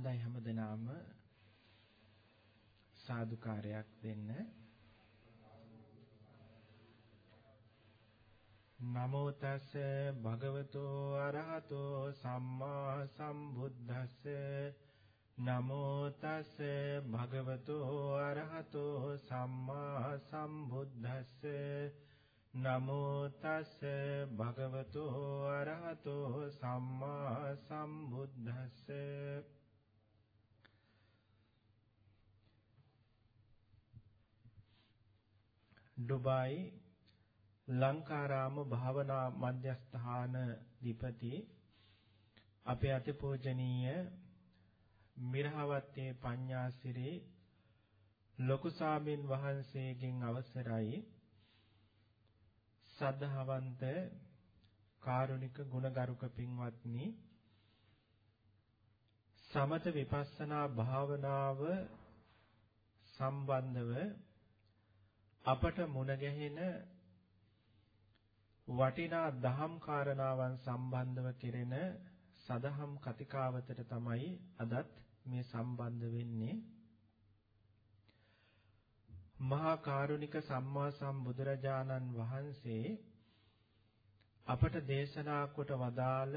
හොඳයි හැමදෙනාම සාදුකාරයක් දෙන්න. නමෝ තස් භගවතෝ අරහතෝ සම්මා සම්බුද්දස්ස. නමෝ තස් භගවතෝ අරහතෝ සම්මා සම්බුද්දස්ස. නමෝ තස් භගවතු අරහතෝ සම්මා සම්බුද්දස්ස. ඩුබායි ලංකාරාම භාවනා මධ්‍යස්ථාන දීපති අපේ අතිපූජනීය මිරහවත්තේ පඤ්ඤාසිරි ලොකු සාමින් වහන්සේගෙන් අවසරයි. සද්ධාවන්ත කාරුණික ගුණගරුක පින්වත්නි සමත විපස්සනා භාවනාව සම්බන්ධව අපට මුණ ගැහෙන වටිනා දහම් කාරණාවන් සම්බන්ධව කෙරෙන සදහම් කතිකාවතට තමයි අදත් මේ සම්බන්ධ වෙන්නේ. මහා කාරුණික සම්මා සම්බුදුරජාණන් වහන්සේ අපට දේශනා කොට වදාළ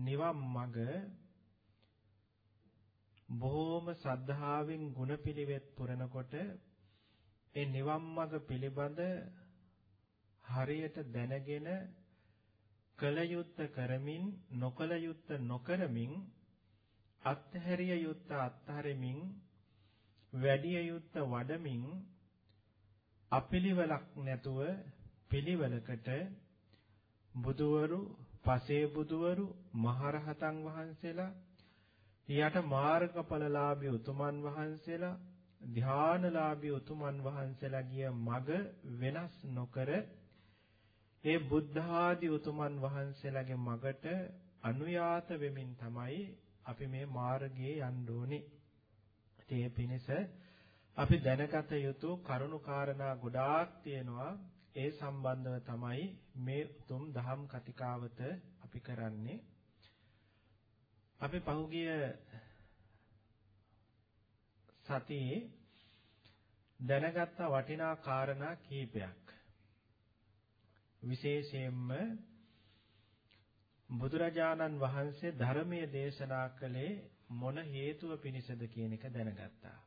නිවන් මඟ බොහෝම සද්ධාවෙන් ගුණපිළිවෙත් පුරනකොට ඒ නිවන් මඟ පිළිබඳ හරියට දැනගෙන කල යුත්ත කරමින් නොකල යුත්ත නොකරමින් අත්හැරිය යුත්ත අත්හරිමින් වැඩිය යුත්ත වඩමින් අපිලිවලක් නැතුව පිළිවෙලකට බුදවරු, පසේ බුදවරු, මහරහතන් වහන්සේලා, ඊට මාර්ගඵලලාභී උතුමන් වහන්සේලා, ධානලාභී උතුමන් වහන්සේලා ගිය මග වෙනස් නොකර ඒ බුද්ධ ආදී උතුමන් වහන්සේලාගේ මගට අනුයාත වෙමින් තමයි අපි මේ මාර්ගයේ යන්න ඕනේ. ඒ පිණිස අපි දැනගත යුතු කරුණු කාරණා ගොඩාක් තියෙනවා. ඒ සම්බන්ධව තමයි මේ උතුම් දහම් කතිකාවත අපි කරන්නේ. අපි පහුගිය සතියේ දැනගත්ත වටිනා කාරණා කීපයක්. විශේෂයෙන්ම බුදුරජාණන් වහන්සේ ධර්මයේ දේශනා කළේ මොන හේතුව පිණිසද කියන එක දැනගත්තා.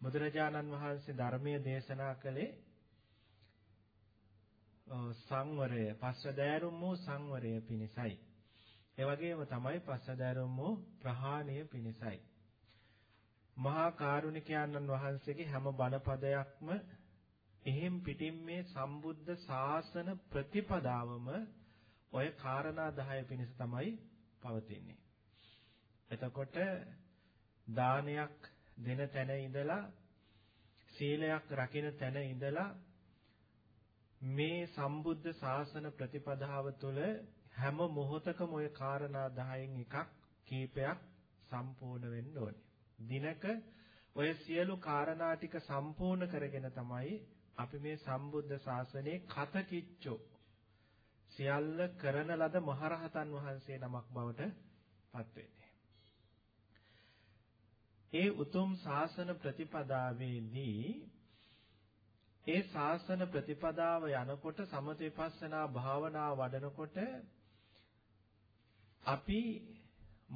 බුදුරජාණන් වහන්සේ ධර්මයේ දේශනා කළේ සංවරය, පස්සදෑරුම් වූ සංවරය පිණිසයි. ඒ වගේම තමයි පස්සදෑරුම් වූ ප්‍රහාණය පිණිසයි. මහා කාරුණිකයන්න් වහන්සේගේ හැම බණපදයක්ම එහෙම් පිටින් මේ සම්බුද්ධ ශාසන ප්‍රතිපදාවම ඔය කාරණා 10 පිණිස තමයි පවතින්නේ. එතකොට දානයක් දෙන තැන ඉඳලා සීලයක් රකින්න තැන ඉඳලා මේ සම්බුද්ධ ශාසන ප්‍රතිපදාව තුළ හැම මොහොතකම ওই කාරණා 10න් එකක් කීපයක් සම්පූර්ණ වෙන්න ඕනේ. දිනක ඔය සියලු කාරණා ටික සම්පූර්ණ කරගෙන තමයි අපි මේ සම්බුද්ධ ශාසනයේ කතකිච්චෝ සියල්ල කරන ලද මහරහතන් වහන්සේ නමක් බවට පත් වෙන්නේ. ඒ උතුම් ශාසන ප්‍රතිපදාවේදී ඒ ශාසන ප්‍රතිපදාව යනකොට සමත විපස්සනා භාවනා වඩනකොට අපි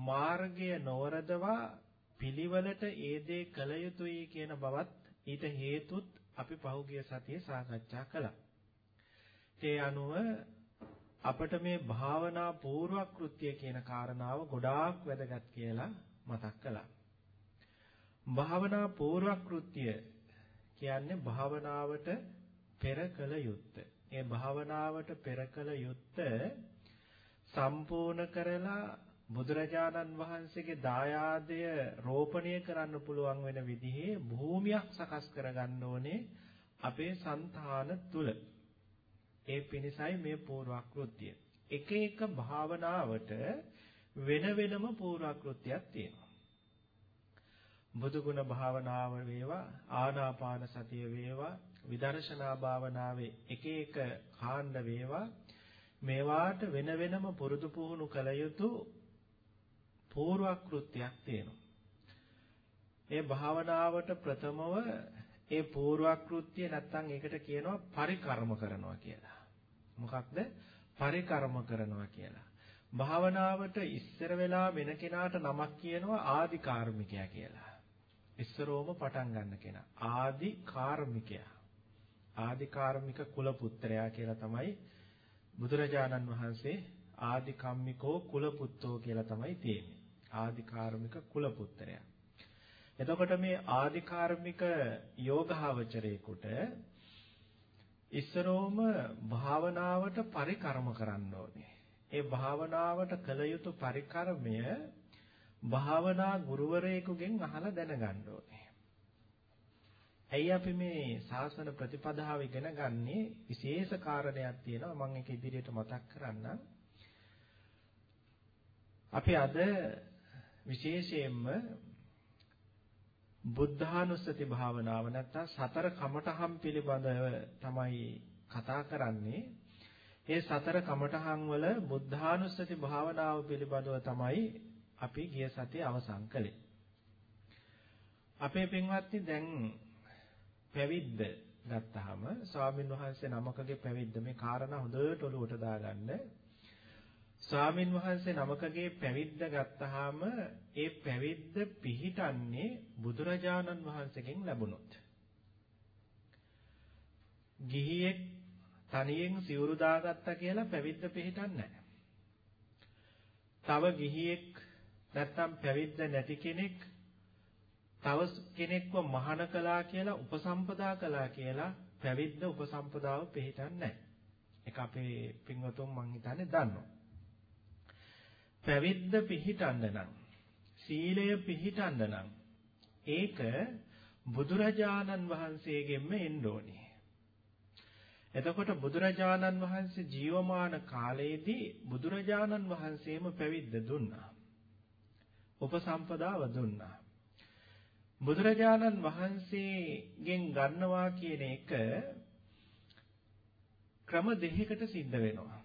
මාර්ගය නොවරදවා පිළිවෙලට ඒ දේ කළ යුතුයි කියන බවත් ඊට හේතුත් අපි පහුගිය සතියේ සාකච්ඡා කළා. ඒ අනුව අපට මේ භාවනා පූර්ව කෘත්‍ය කියන කාරණාව ගොඩාක් වැදගත් කියලා මතක් කළා. භාවනා පූර්වක්‍ෘත්‍ය කියන්නේ භාවනාවට පෙර කළ යුත්ත. ඒ භාවනාවට පෙර කළ යුත්ත සම්පූර්ණ කරලා බුදුරජාණන් වහන්සේගේ දායාදය රෝපණය කරන්න පුළුවන් වෙන විදිහේ භූමියක් සකස් කරගන්න ඕනේ අපේ సంతාන තුල. ඒ පිණිසයි මේ පූර්වක්‍ෘත්‍ය. එක එක භාවනාවට වෙන වෙනම පූර්වක්‍ෘත්‍යයක් තියෙනවා. බුදුගුණ භාවනාව වේවා ආනාපාන සතිය වේවා විදර්ශනා භාවනාවේ එක එක කාණ්ඩ වේවා මේවාට වෙන වෙනම පුරුදු පුහුණු කළ යුතු පූර්වක්‍ෘත්‍යයක් තියෙනවා. ඒ භාවනාවට ප්‍රථමව ඒ පූර්වක්‍ෘත්‍ය නැත්තම් ඒකට කියනවා පරිකර්ම කරනවා කියලා. මොකක්ද? පරිකර්ම කරනවා කියලා. භාවනාවට ඉස්සර වෙලා වෙන කෙනාට නමක් කියනවා ආදි කාර්මිකයා කියලා. ඉස්සරෝම පටන් ගන්න කෙනා. ආදි කාර්මිකයා. ආදි කාර්මික කුල පුත්‍රයා කියලා තමයි බුදුරජාණන් වහන්සේ ආදි කම්මිකෝ කුල පුත්තෝ කියලා තමයි තියෙන්නේ. ආදි කාර්මික කුල පුත්‍රයා. එතකොට මේ ආදි කාර්මික යෝගාවචරේකට ඉස්සරෝම භාවනාවට පරිකර්ම කරන්න ඕනේ. ඒ භාවනාවට කළ යුතු පරිකර්මය භාවනා ගුරුවරයෙකුගෙන් අහලා දැනගන්න ඕනේ. ඇයි අපි මේ සාසන ප්‍රතිපදාව ඉගෙන ගන්නේ විශේෂ කාරණයක් තියෙනවා මම ඒක ඉදිරියට මතක් කරන්නම්. අපි අද විශේෂයෙන්ම බුද්ධානුස්සති භාවනාව නැත්තම් සතර කමඨහම් පිළිබඳව තමයි කතා කරන්නේ. ඒ සතර කමඨහම් වල බුද්ධානුස්සති භාවනාව පිළිබඳව තමයි අපි ගිය සතියේ අවසන් කළේ. අපේ පින්වත්නි දැන් පැවිද්ද ගත්තාම ස්වාමින් වහන්සේ නමකගේ පැවිද්ද මේ කාරණා හොඳට ඔලුවට දාගන්න. ස්වාමින් වහන්සේ නමකගේ පැවිද්ද ගත්තාම ඒ පැවිද්ද පිහිටන්නේ බුදුරජාණන් වහන්සේගෙන් ලැබුණොත්. ගිහියෙක් තනියෙන් සිවුරු දාගත්තා කියලා පැවිද්ද පිහිටන්නේ නැහැ. තව ගිහියෙක් නැත්තම් පැවිද්ද නැති කෙනෙක් තව කෙනෙක්ව මහාන කළා කියලා උපසම්පදා කළා කියලා පැවිද්ද උපසම්පදාව පිළිටන්නේ නැහැ. ඒක අපේ පින්වතුන් මං හිතන්නේ දන්නවා. පැවිද්ද පිළිටන්න නම් සීලය පිළිටන්න නම් ඒක බුදුරජාණන් වහන්සේගෙන්ම එන්න ඕනේ. එතකොට බුදුරජාණන් වහන්සේ ජීවමාන කාලයේදී බුදුරජාණන් වහන්සේම පැවිද්ද දුන්නා. උපසම්පදාව දුන්නා. බුදුරජාණන් වහන්සේගෙන් ගන්නවා කියන එක ක්‍රම දෙකකට සිද්ධ වෙනවා.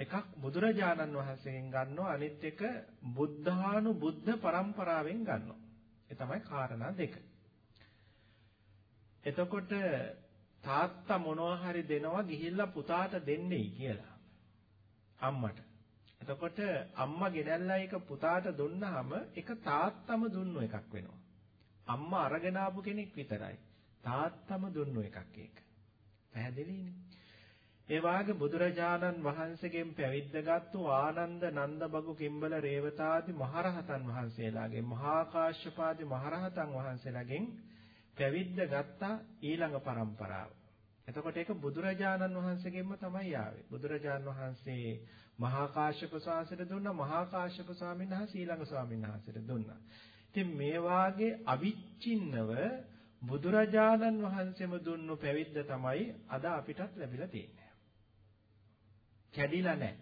එකක් බුදුරජාණන් වහන්සේගෙන් ගන්නවා අනිත් එක බුද්ධානු බුද්ධ පරම්පරාවෙන් ගන්නවා. ඒ තමයි කාරණා දෙක. එතකොට තාත්තා මොනවා හරි දෙනවා ගිහිල්ලා පුතාට දෙන්නේයි කියලා. අම්මට. එතකොට අම්මා ගෙනල්ලා ඒක පුතාට දුන්නාම ඒක තාත්තම දුන්නු එකක් වෙනවා. අම්මා අරගෙන ආපු කෙනෙක් විතරයි. තාත්තම දුන්නු එකක් ඒක. පැහැදිලිනේ. ඒ වාගේ බුදුරජාණන් වහන්සේගෙන් පැවිද්දගත්තු ආනන්ද නන්දබගු කිම්බල රේවතාදී මහරහතන් වහන්සේලාගේ මහා කාශ්‍යපාදී මහරහතන් වහන්සේලාගෙන් පැවිද්ද ගත්තා ඊළඟ પરම්පරාව. එතකොට ඒක බුදුරජාණන් වහන්සේගෙන්ම තමයි ආවේ. බුදුරජාණන් වහන්සේ මහා කාශ්‍යප ස්වාමීන්ට දුන්නා මහා කාශ්‍යප ස්වාමීන් වහන්සේ ඊළඟ ස්වාමීන් වහන්සේට දුන්නා. ඉතින් මේ වාගේ අවිච්ඡින්නව බුදුරජාණන් වහන්සේම දුන්නු පැවිද්ද තමයි අද අපිටත් ලැබිලා තියෙන්නේ. කැඩිලා නැහැ.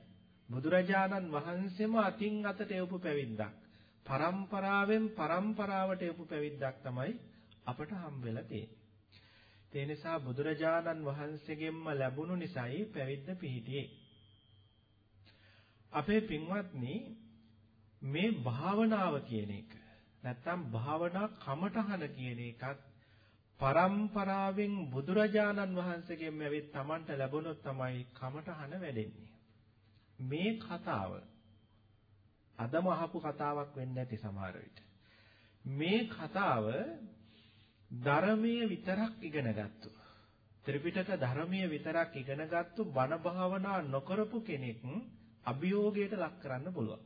බුදුරජාණන් වහන්සේම අතින් අතට එවපු පැවිද්දක්. පරම්පරාවෙන් පරම්පරාවට එවපු පැවිද්දක් තමයි අපට හම් වෙලා තියෙන්නේ. ඒ නිසා බුදුරජාණන් වහන්සේගෙන්ම ලැබුණු නිසායි පැවිද්ද පිහිටියේ. අපේ පින්වත්නි මේ භාවනාව කියන එක නැත්තම් භාවනා කමඨහන කියන එකත් පරම්පරාවෙන් බුදුරජාණන් වහන්සේගෙන් ඇවිත් Tamanට ලැබුණොත් තමයි කමඨහන වැඩෙන්නේ. මේ කතාව අදම අහපු කතාවක් වෙන්නේ නැති සමහර විට. මේ කතාව ධර්මයේ විතරක් ඉගෙන ගත්තු. ත්‍රිපිටක ධර්මයේ විතරක් ඉගෙන ගත්තු බණ භාවනා නොකරපු කෙනෙක් අභියෝගයට ලක් කරන්න පුළුවන්.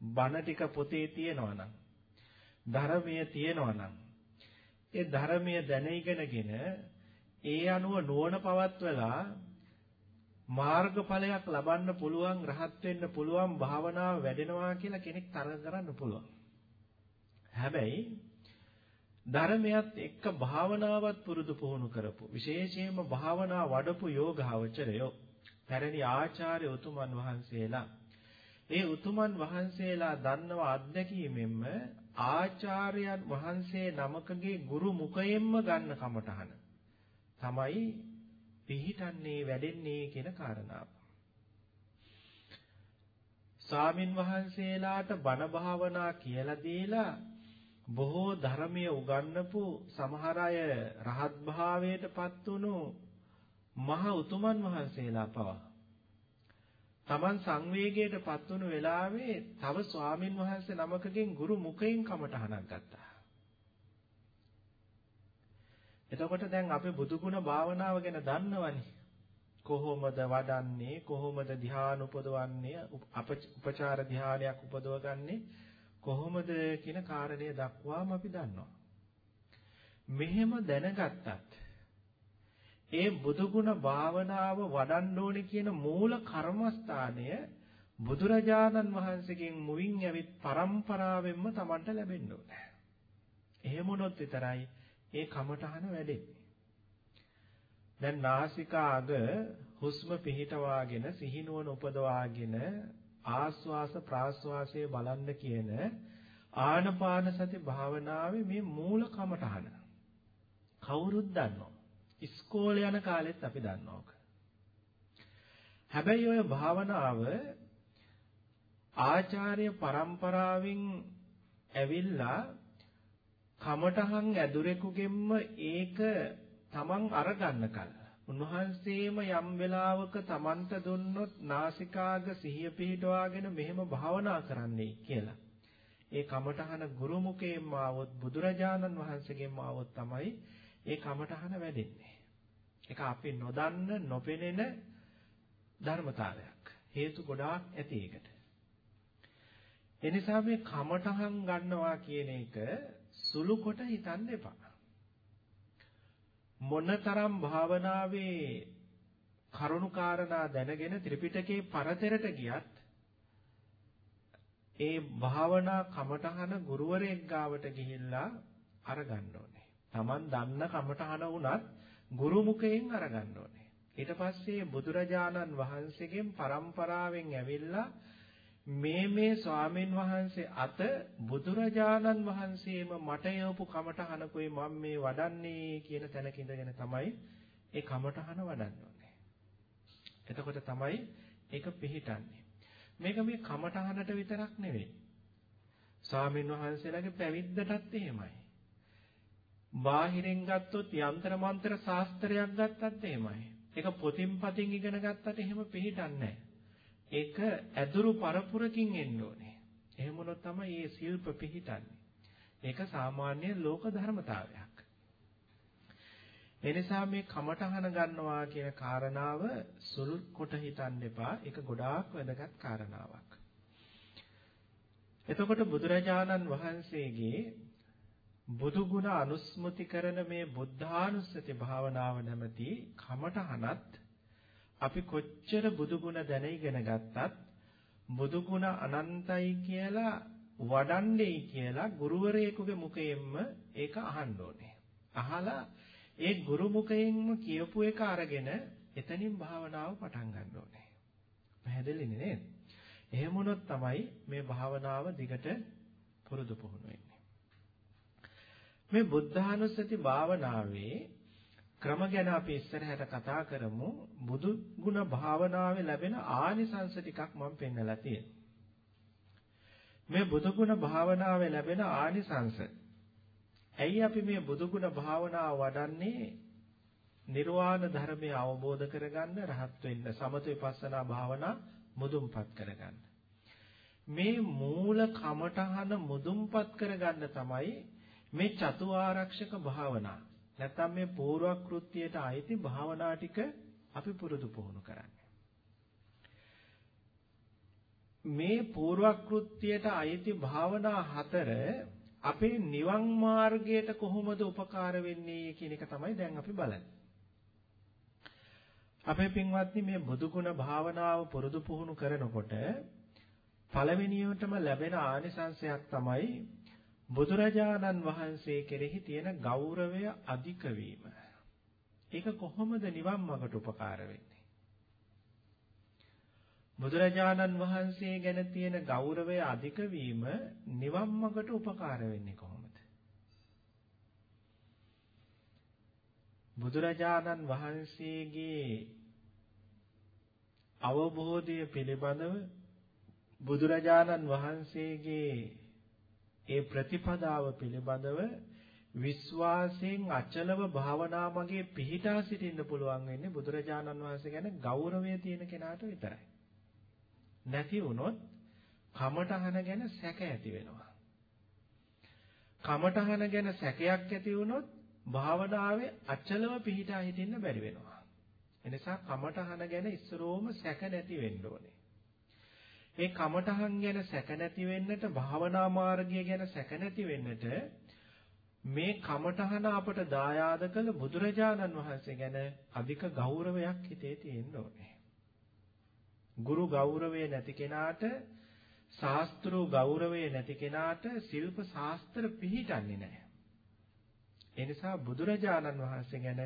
බණ ටික පොතේ තියෙනවා නම් ධර්මයේ තියෙනවා නම් ඒ ධර්මයේ දැන ඉගෙනගෙන ඒ අනුව නුවණ පවත්වලා මාර්ගඵලයක් ලබන්න පුළුවන් රහත් වෙන්න පුළුවන් භාවනාව වැඩෙනවා කියලා කෙනෙක් තරඟ කරන්න පුළුවන්. හැබැයි ධර්මයත් එක්ක භාවනාවත් පුරුදු පුහුණු කරපු විශේෂයෙන්ම භාවනා වඩපු යෝගාවචරයෝ පැරණි ආචාර්ය උතුමන් වහන්සේලා ඒ උතුමන් වහන්සේලා දන්නව අත්දැකීමෙන්ම ආචාර්යයන් වහන්සේ නමකගේ ගුරු මුඛයෙන්ම ගන්න කමටහන තමයි පිහිටන්නේ වැඩෙන්නේ කියන කාරණාව. ස්වාමින් වහන්සේලාට බණ භාවනා කියලා දීලා බොහෝ ධර්මයේ උගන්වපු සමහර අය රහත් භාවයටපත් වුණු මහ උතුමන් වහන්සේලා පවා තමන් සංවේගයටපත් වුණු වෙලාවේ තව ස්වාමින් වහන්සේ නමකගෙන් ගුරු මුඛයෙන් කමටහනක් ගත්තා. එතකොට දැන් අපි බුදු ගුණ භාවනාව ගැන දන්නවනේ. කොහොමද වඩන්නේ කොහොමද ධ්‍යාන උපදවන්නේ උපචාර ධ්‍යානයක් උපදවගන්නේ කොහොමද කියන කාරණය දක්වාම අපි දන්නවා. මෙහෙම දැනගත්තත් ඒ බුදුගුණ භාවනාව වඩන්න ඕනේ කියන මූල කර්මස්ථානය බුදුරජාණන් වහන්සේගෙන් මුවින් ඇවිත් පරම්පරාවෙන්ම Tamanට ලැබෙන්න ඕනේ. එහෙම වුණොත් විතරයි ඒ කමඨහන වැඩෙන්නේ. දැන් නාසිකාග හුස්ම පිහිටවාගෙන සිහිනුවන උපදවාගෙන ආස්වාස ප්‍රාස්වාසයේ බලන්න කියන ආනපාන සති භාවනාවේ මේ මූල කමඨහන කවුරුත් දන්නවා. ඉස්කෝලේ යන කාලෙත් අපි දන්නවා ඔක. හැබැයි ඔය භාවනාව ආචාර්ය પરම්පරාවෙන් ඇවිල්ලා කමඨහන් ඇදුරෙකුගෙන්ම ඒක තමන් අරගන්න කල. උන්වහන්සේම යම් වෙලාවක තමන්ට දුන්නොත් නාසිකාග සිහිය පිහිටවාගෙන මෙහෙම භාවනා කරන්නයි කියලා. ඒ කමඨහන ගුරුමුකේම ආවොත් බුදුරජාණන් වහන්සේගෙන්ම ආවොත් තමයි ඒ කමඨහන වැඩෙන්නේ. ඒක අපි නොදන්න නොපෙනෙන ධර්මතාවයක්. හේතු ගොඩාක් ඇති ඒකට. එනිසා මේ කමඨහන් ගන්නවා කියන එක සුළු කොට හිතන්න එපා. මොනතරම් භාවනාවේ කරුණුකාරණා දැනගෙන ත්‍රිපිටකේ පරතරට ගියත් ඒ භාවනා කමඨහන ගුරුවරයෙක් ගාවට ගිහිල්ලා අරගන්න ඕනේ. Taman දන්න කමඨහන වුණත් ගුරු මුඛයෙන් අරගන්න ඕනේ. ඊට පස්සේ බුදුරජාණන් වහන්සේගෙන් පරම්පරාවෙන් ඇවිල්ලා මේ මේ ස්වාමීන් වහන්සේ අත බුදුරජාණන් වහන්සේම මට යවපු කමඨහනකුයි මම මේ වඩන්නේ කියන තැනක ඉඳගෙන තමයි ඒ කමඨහන වඩන්න ඕනේ. එතකොට තමයි ඒක පිළිටන්නේ. මේක මේ කමඨහනට විතරක් නෙවෙයි. ස්වාමීන් වහන්සේලාගේ පැවිද්දටත් එහෙමයි. බාහිරින් ගත්තොත් යంత్ర මන්ත්‍ර ශාස්ත්‍රයක් ගත්තත් එහෙමයි. ඒක පොතින් පතින් ඉගෙන ගත්තට එහෙම පිළිටන්නේ නැහැ. ඒක ඇදුරු පරපුරකින් එන්න ඕනේ. එහෙම වුණොත් තමයි මේ ශිල්ප පිහිටන්නේ. ඒක සාමාන්‍ය ලෝක ධර්මතාවයක්. එනිසා මේ කමඨහන ගන්නවා කියන කාරණාව සුළු කොට හිතන්න එපා. ඒක ගොඩාක් වැදගත් කාරණාවක්. එතකොට බුදුරජාණන් වහන්සේගේ බුදු ගුණ අනුස්මෘති කරන මේ බුද්ධානුස්සති භාවනාව නැමැති කමඨහනත් අපි කොච්චර බුදු ගුණ දැන ඉගෙන ගත්තත් බුදු ගුණ අනන්තයි කියලා වඩන්නේ කියලා ගුරුවරයෙකුගේ මුඛයෙන්ම ඒක අහන්න ඕනේ. අහලා ඒ ගුරු මුඛයෙන්ම කියපු එක අරගෙන එතනින් භාවනාව පටන් ගන්න ඕනේ. පැහැදිලිනේ නේද? එහෙම වුණොත් තමයි මේ භාවනාව දිගට පුරුදු පුහුණු වෙන්නේ. මේ බුද්ධානුස්සති භාවනාවේ ක්‍රම ගැන අපි ඉස්සරහට කතා කරමු. බුදු ගුණ භාවනාවේ ලැබෙන ආනිසංස ටිකක් මම පෙන්නලා තියෙනවා. මේ බුදු ගුණ භාවනාවේ ලැබෙන ආනිසංස. ඇයි අපි මේ බුදු ගුණ භාවනාව වඩන්නේ? නිර්වාණ ධර්මය අවබෝධ කරගන්න රහත් වෙන්න සමත විපස්සනා භාවනා මුදුන්පත් කරගන්න. මේ මූල කමඨහන මුදුන්පත් කරගන්න තමයි මේ චතුආරක්ෂක භාවනා නැත්නම් මේ පූර්ව කෘත්‍යයට අයිති භාවනා ටික අපි පුරුදු පුහුණු කරන්නේ. මේ පූර්ව කෘත්‍යයට අයිති භාවනා හතර අපේ නිවන් මාර්ගයට කොහොමද උපකාර වෙන්නේ කියන එක තමයි දැන් අපි බලන්නේ. අපේ පින්වත්නි මේ බුදුගුණ භාවනාව පුරුදු පුහුණු කරනකොට පළවෙනියටම ලැබෙන ආනිසංශයක් තමයි බුදුරජාණන් වහන්සේ කෙරෙහි තියෙන ගෞරවය අධික වීම. ඒක කොහොමද නිවන් මාර්ගට උපකාර වෙන්නේ? බුදුරජාණන් වහන්සේ ගැන තියෙන ගෞරවය අධික වීම නිවන් මාර්ගට උපකාර වෙන්නේ කොහොමද? බුදුරජාණන් වහන්සේගේ අවබෝධය පිළිබඳව බුදුරජාණන් වහන්සේගේ ඒ ප්‍රතිපදාව පිළිබඳව විශ්වාසයෙන් අචලව භාවනා මගේ පිහිටා සිටින්න පුළුවන් වෙන්නේ බුදුරජාණන් වහන්සේ ගැන ගෞරවය තියෙන කෙනාට විතරයි. නැති වුණොත් කමඨහන ගැන සැක ඇති වෙනවා. කමඨහන ගැන සැකයක් ඇති වුණොත් භාවනාවේ අචලව පිහිටා හිටින්න බැරි වෙනවා. එනිසා කමඨහන ගැන ඉස්සරෝම සැක නැති වෙන්න ඕනේ. ඒ කමඨහන් ගැන සැක නැති වෙන්නට භාවනා මාර්ගය ගැන සැක නැති වෙන්නට මේ කමඨහන අපට දායාද කළ බුදුරජාණන් වහන්සේ ගැන අධික ගෞරවයක් හිතේ තියෙන්න ඕනේ. ගුරු ගෞරවය නැති කෙනාට ශාස්ත්‍රු ගෞරවය නැති කෙනාට ශිල්ප ශාස්ත්‍ර පිහිටන්නේ නැහැ. ඒ නිසා බුදුරජාණන් වහන්සේ ගැන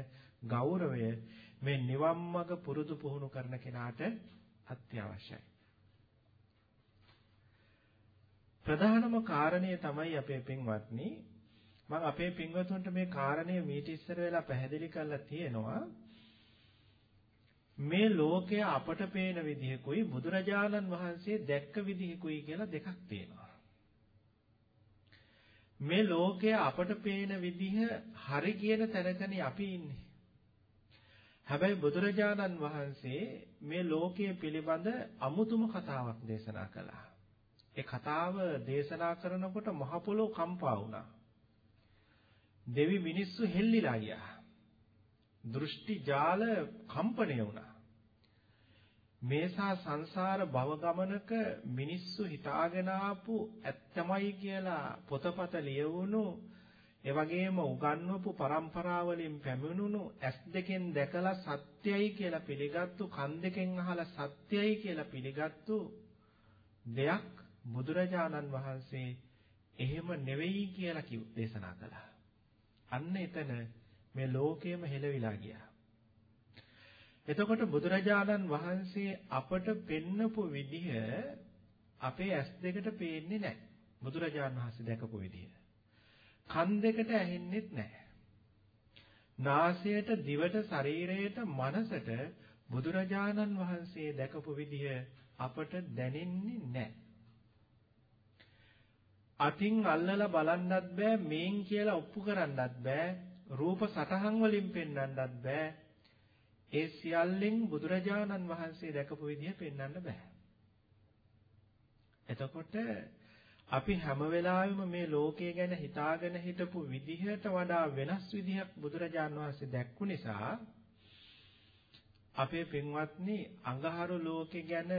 ගෞරවය මේ නිවන් මඟ පුරුදු පුහුණු කරන කෙනාට අත්‍යවශ්‍යයි. ප්‍රධානම කාරණය තමයි අපේ පින්වත්නි මම අපේ පින්වතුන්ට මේ කාරණය මීට ඉස්සර වෙලා පැහැදිලි කරලා තියෙනවා මේ ලෝකය අපට පේන විදිහකුයි බුදුරජාණන් වහන්සේ දැක්ක විදිහකුයි කියලා දෙකක් තියෙනවා. මේ ලෝකය අපට පේන විදිහ හරි කියන තැනකනේ අපි ඉන්නේ. හැබැයි බුදුරජාණන් වහන්සේ මේ ලෝකය පිළිබඳ අමුතුම කතාවක් දේශනා කළා. ඒ කතාව දේශනා කරනකොට මහ පොළොව කම්පා වුණා. දෙවි මිනිස්සු හෙල්ලිලා ගියා. දෘෂ්ටි ජාල කම්පණය වුණා. මේසා සංසාර භව ගමනක මිනිස්සු හිතාගෙන ආපු ඇත්තමයි කියලා පොතපත ලියවුණු ඒ වගේම උගන්වපු પરම්පරා වලින් පැමිණුණු ඇස් දෙකෙන් දැකලා සත්‍යයි කියලා පිළිගත්තු කන් දෙකෙන් අහලා සත්‍යයි කියලා පිළිගත්තු දෙයක් බුදුරජාණන් වහන්සේ එහෙම නෙවෙයි කියලා කිව් දේශනා කළා. අන්න එතන මේ ලෝකයම හෙළවිලා ගියා. එතකොට බුදුරජාණන් වහන්සේ අපට පෙන්නපු විදිහ අපේ ඇස් දෙකට පේන්නේ නැහැ. බුදුරජාණන් වහන්සේ දැකපු විදිහ. කන් දෙකට ඇහෙන්නෙත් නැහැ. නාසයට, දිවට, ශරීරයට, මනසට බුදුරජාණන් වහන්සේ දැකපු විදිහ අපට දැනෙන්නේ නැහැ. අතින් අල්ලලා බලන්නත් බෑ, මේන් කියලා ඔප්පු කරන්නත් බෑ, රූප සටහන් වලින් පෙන්වන්නත් බෑ, ඒ සියල්ලෙන් බුදුරජාණන් වහන්සේ දැකපු විදිහ පෙන්වන්න බෑ. එතකොට අපි හැම වෙලාවෙම මේ ලෝකය ගැන හිතාගෙන හිටපු විදිහට වඩා වෙනස් විදිහක් බුදුරජාණන් වහන්සේ දැක්කු නිසා අපේ පින්වත්නි අඟහරු ලෝකෙ ගැන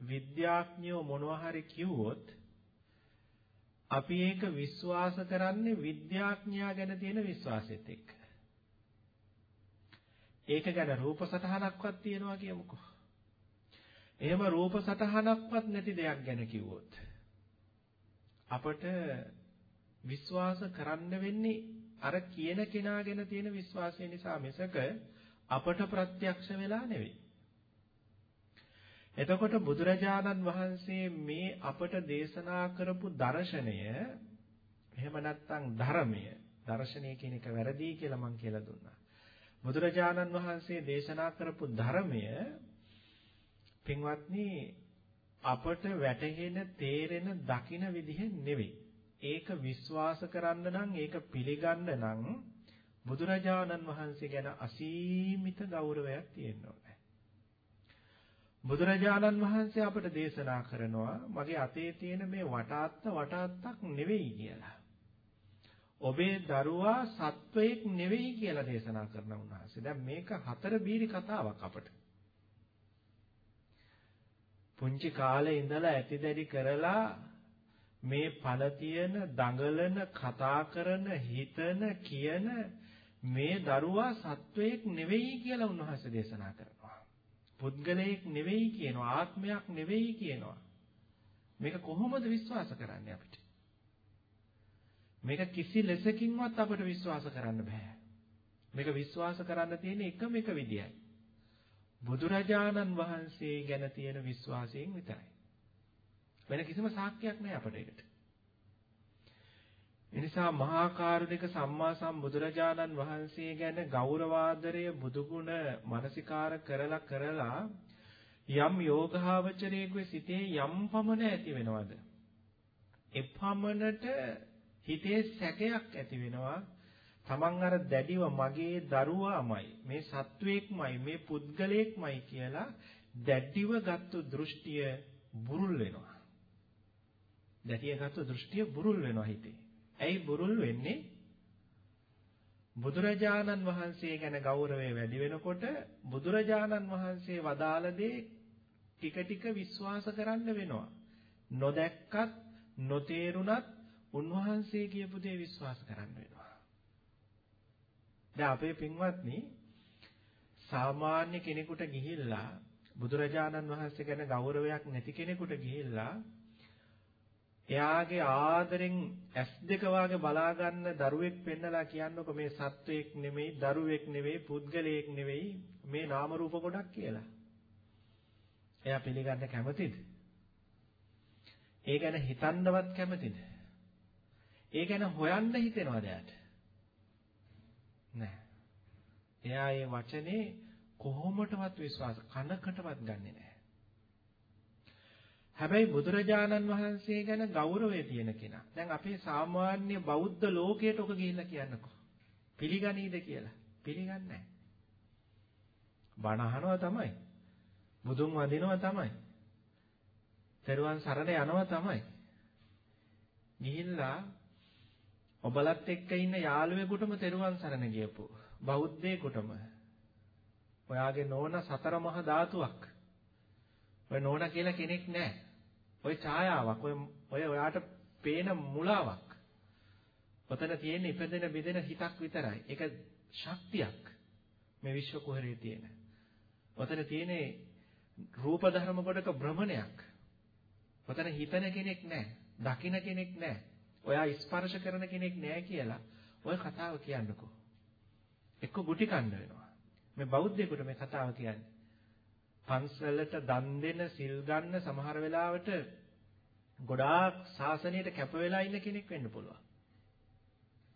විද්‍යාඥයෝ මොනවා හරි කිව්වොත් අපි ඒක විශ්වාස කරන්නේ විද්‍යාඥයා ගැන තියෙන විශ්වාසෙත් එක්ක. ඒක ගැන රූප සටහනක්වත් තියනවා කියමුකෝ. එහෙම රූප සටහනක්වත් නැති දෙයක් ගැන කිව්වොත් අපට විශ්වාස කරන්න වෙන්නේ අර කියන කෙනා ගැන තියෙන විශ්වාසය නිසා මිසක අපට ප්‍රත්‍යක්ෂ වෙලා නෙවෙයි. එතකොට බුදුරජාණන් වහන්සේ මේ අපට දේශනා කරපු දර්ශනය එහෙම නැත්නම් ධර්මය දර්ශනය කියන එක වැරදි කියලා මම කියලා දුන්නා. බුදුරජාණන් වහන්සේ දේශනා කරපු ධර්මය පින්වත්නි අපට වැටහෙන තේරෙන දකින විදිහ නෙවෙයි. ඒක විශ්වාස කරන්න නම් ඒක පිළිගන්න නම් බුදුරජාණන් වහන්සේ ගැන අසීමිත ගෞරවයක් තියෙන්න ඕනේ. බුදුරජාණන් වහන්සේ අපට දේශනා කරනවා මගේ අතේ තියෙන මේ වටාත්ත වටාත්තක් නෙවෙයි කියලා. ඔබේ දරුවා සත්වයක් නෙවෙයි කියලා දේශනා කරන උන්වහන්සේ. දැන් මේක හතර බීරි කතාවක් අපට. පුංචි කාලේ ඉඳලා ඇතිදැඩි කරලා මේ පළ තියෙන දඟලන කතා කරන හිතන කියන මේ දරුවා සත්වයක් නෙවෙයි කියලා උන්වහන්සේ දේශනා කරනවා. පුද්ගලයෙක් නෙවෙයි කියනවා ආත්මයක් නෙවෙයි කියනවා. මේක කොහොමද විශ්වාස කරන්නේ අපිට? මේක කිසි ලෙසකින්වත් අපට විශ්වාස කරන්න බෑ. මේක විශ්වාස කරන්න තියෙන එකම එක විදියයි. බුදුරජාණන් වහන්සේ ගැන තියෙන විශ්වාසයෙන් විතරයි. වෙන කිසිම සාක්ෂියක් නෑ අපට ඒකට. එනිසා මහා කාරුණික සම්මා සම්බුදුරජාණන් වහන්සේ ගැන ගෞරවාදරය බුදුගුණ මානසිකාර කරලා කරලා යම් යෝගාවචරයේ සිතේ යම් පමණ ඇති වෙනවද? එපමණට හිතේ සැකයක් ඇති වෙනවා. Taman අර දැඩිව මගේ දරුවාමයි මේ සත්වයක්මයි මේ පුද්ගලයෙක්මයි කියලා දැඩිව ගත්තු දෘෂ්ටිය බුරුල් වෙනවා. දැඩිව ගත්තු දෘෂ්ටිය බුරුල් වෙනවා හිතේ. ඇයි බුරුල් වෙන්නේ? බුදුරජාණන් වහන්සේ ගැන ගෞරවය වැඩි වෙනකොට බුදුරජාණන් වහන්සේ වදාළ දේ ටික ටික විශ්වාස කරන්න වෙනවා. නොදැක්කත් නොතේරුණත් උන්වහන්සේ කියපු දේ විශ්වාස කරන්න වෙනවා. දැන් අපේ පින්වත්නි සාමාන්‍ය කෙනෙකුට ගිහිල්ලා බුදුරජාණන් වහන්සේ ගැන ගෞරවයක් නැති කෙනෙකුට ගිහිල්ලා එයාගේ ආදරෙන් ඇස් දෙක වාගේ බලා ගන්න දරුවෙක් පෙන්නලා කියන්නකො මේ සත්වයක් නෙමෙයි දරුවෙක් නෙවෙයි පුද්ගලයෙක් නෙවෙයි මේ නාම රූප ගොඩක් කියලා. එයා පිළිගන්න කැමතිද? ඒ ගැන හිතන්නවත් කැමතිද? ඒ ගැන හොයන්න හිතෙනවද එයාට? නෑ. එයා මේ වචනේ කොහොමටවත් විශ්වාස කනකටවත් ගන්නෙ නෑ. හැබැයි බුදුරජාණන් වහන්සේ ගැන ගෞරවය තියෙන කෙනා. දැන් අපේ සාමාන්‍ය බෞද්ධ ලෝකයට ඔක ගිහිල්ලා කියන්නකෝ. පිළිගනීද කියලා. පිළිගන්නේ නැහැ. බණ අහනවා තමයි. බුදුන් වඳිනවා තමයි. තෙරුවන් සරණ යනවා තමයි. ගිහිල්ලා ඔබලත් එක්ක ඉන්න යාළුවෙකුටම තෙරුවන් සරණ ගියපු බෞද්ධයෙකුටම ඔයාගේ නෝන සතර මහා ධාතුවක්. ඔය නෝන කියලා කෙනෙක් නැහැ. ඔය ඡායාවක්. ඔය ඔය ඔයාට පේන මුලාවක්. ඔතන තියෙන ඉපදෙන බෙදෙන හිතක් විතරයි. ඒක ශක්තියක්. මේ විශ්ව කුහරයේ තියෙන. ඔතන තියෙන්නේ රූප ධර්ම කොටක භ්‍රමණයක්. ඔතන හිතන කෙනෙක් නැහැ. දකින කෙනෙක් නැහැ. ඔයා ස්පර්ශ කරන කෙනෙක් නැහැ කියලා ඔය කතාව කියන්නකෝ. එක්ක ගුටි කන්න වෙනවා. මේ බෞද්ධයෙකුට මේ කතාව කියන්නේ. පන්සලට දන් දෙන සිල් ගන්න සමහර වෙලාවට ගොඩාක් සාසනයට කැප වෙලා ඉන්න කෙනෙක් වෙන්න පුළුවන්.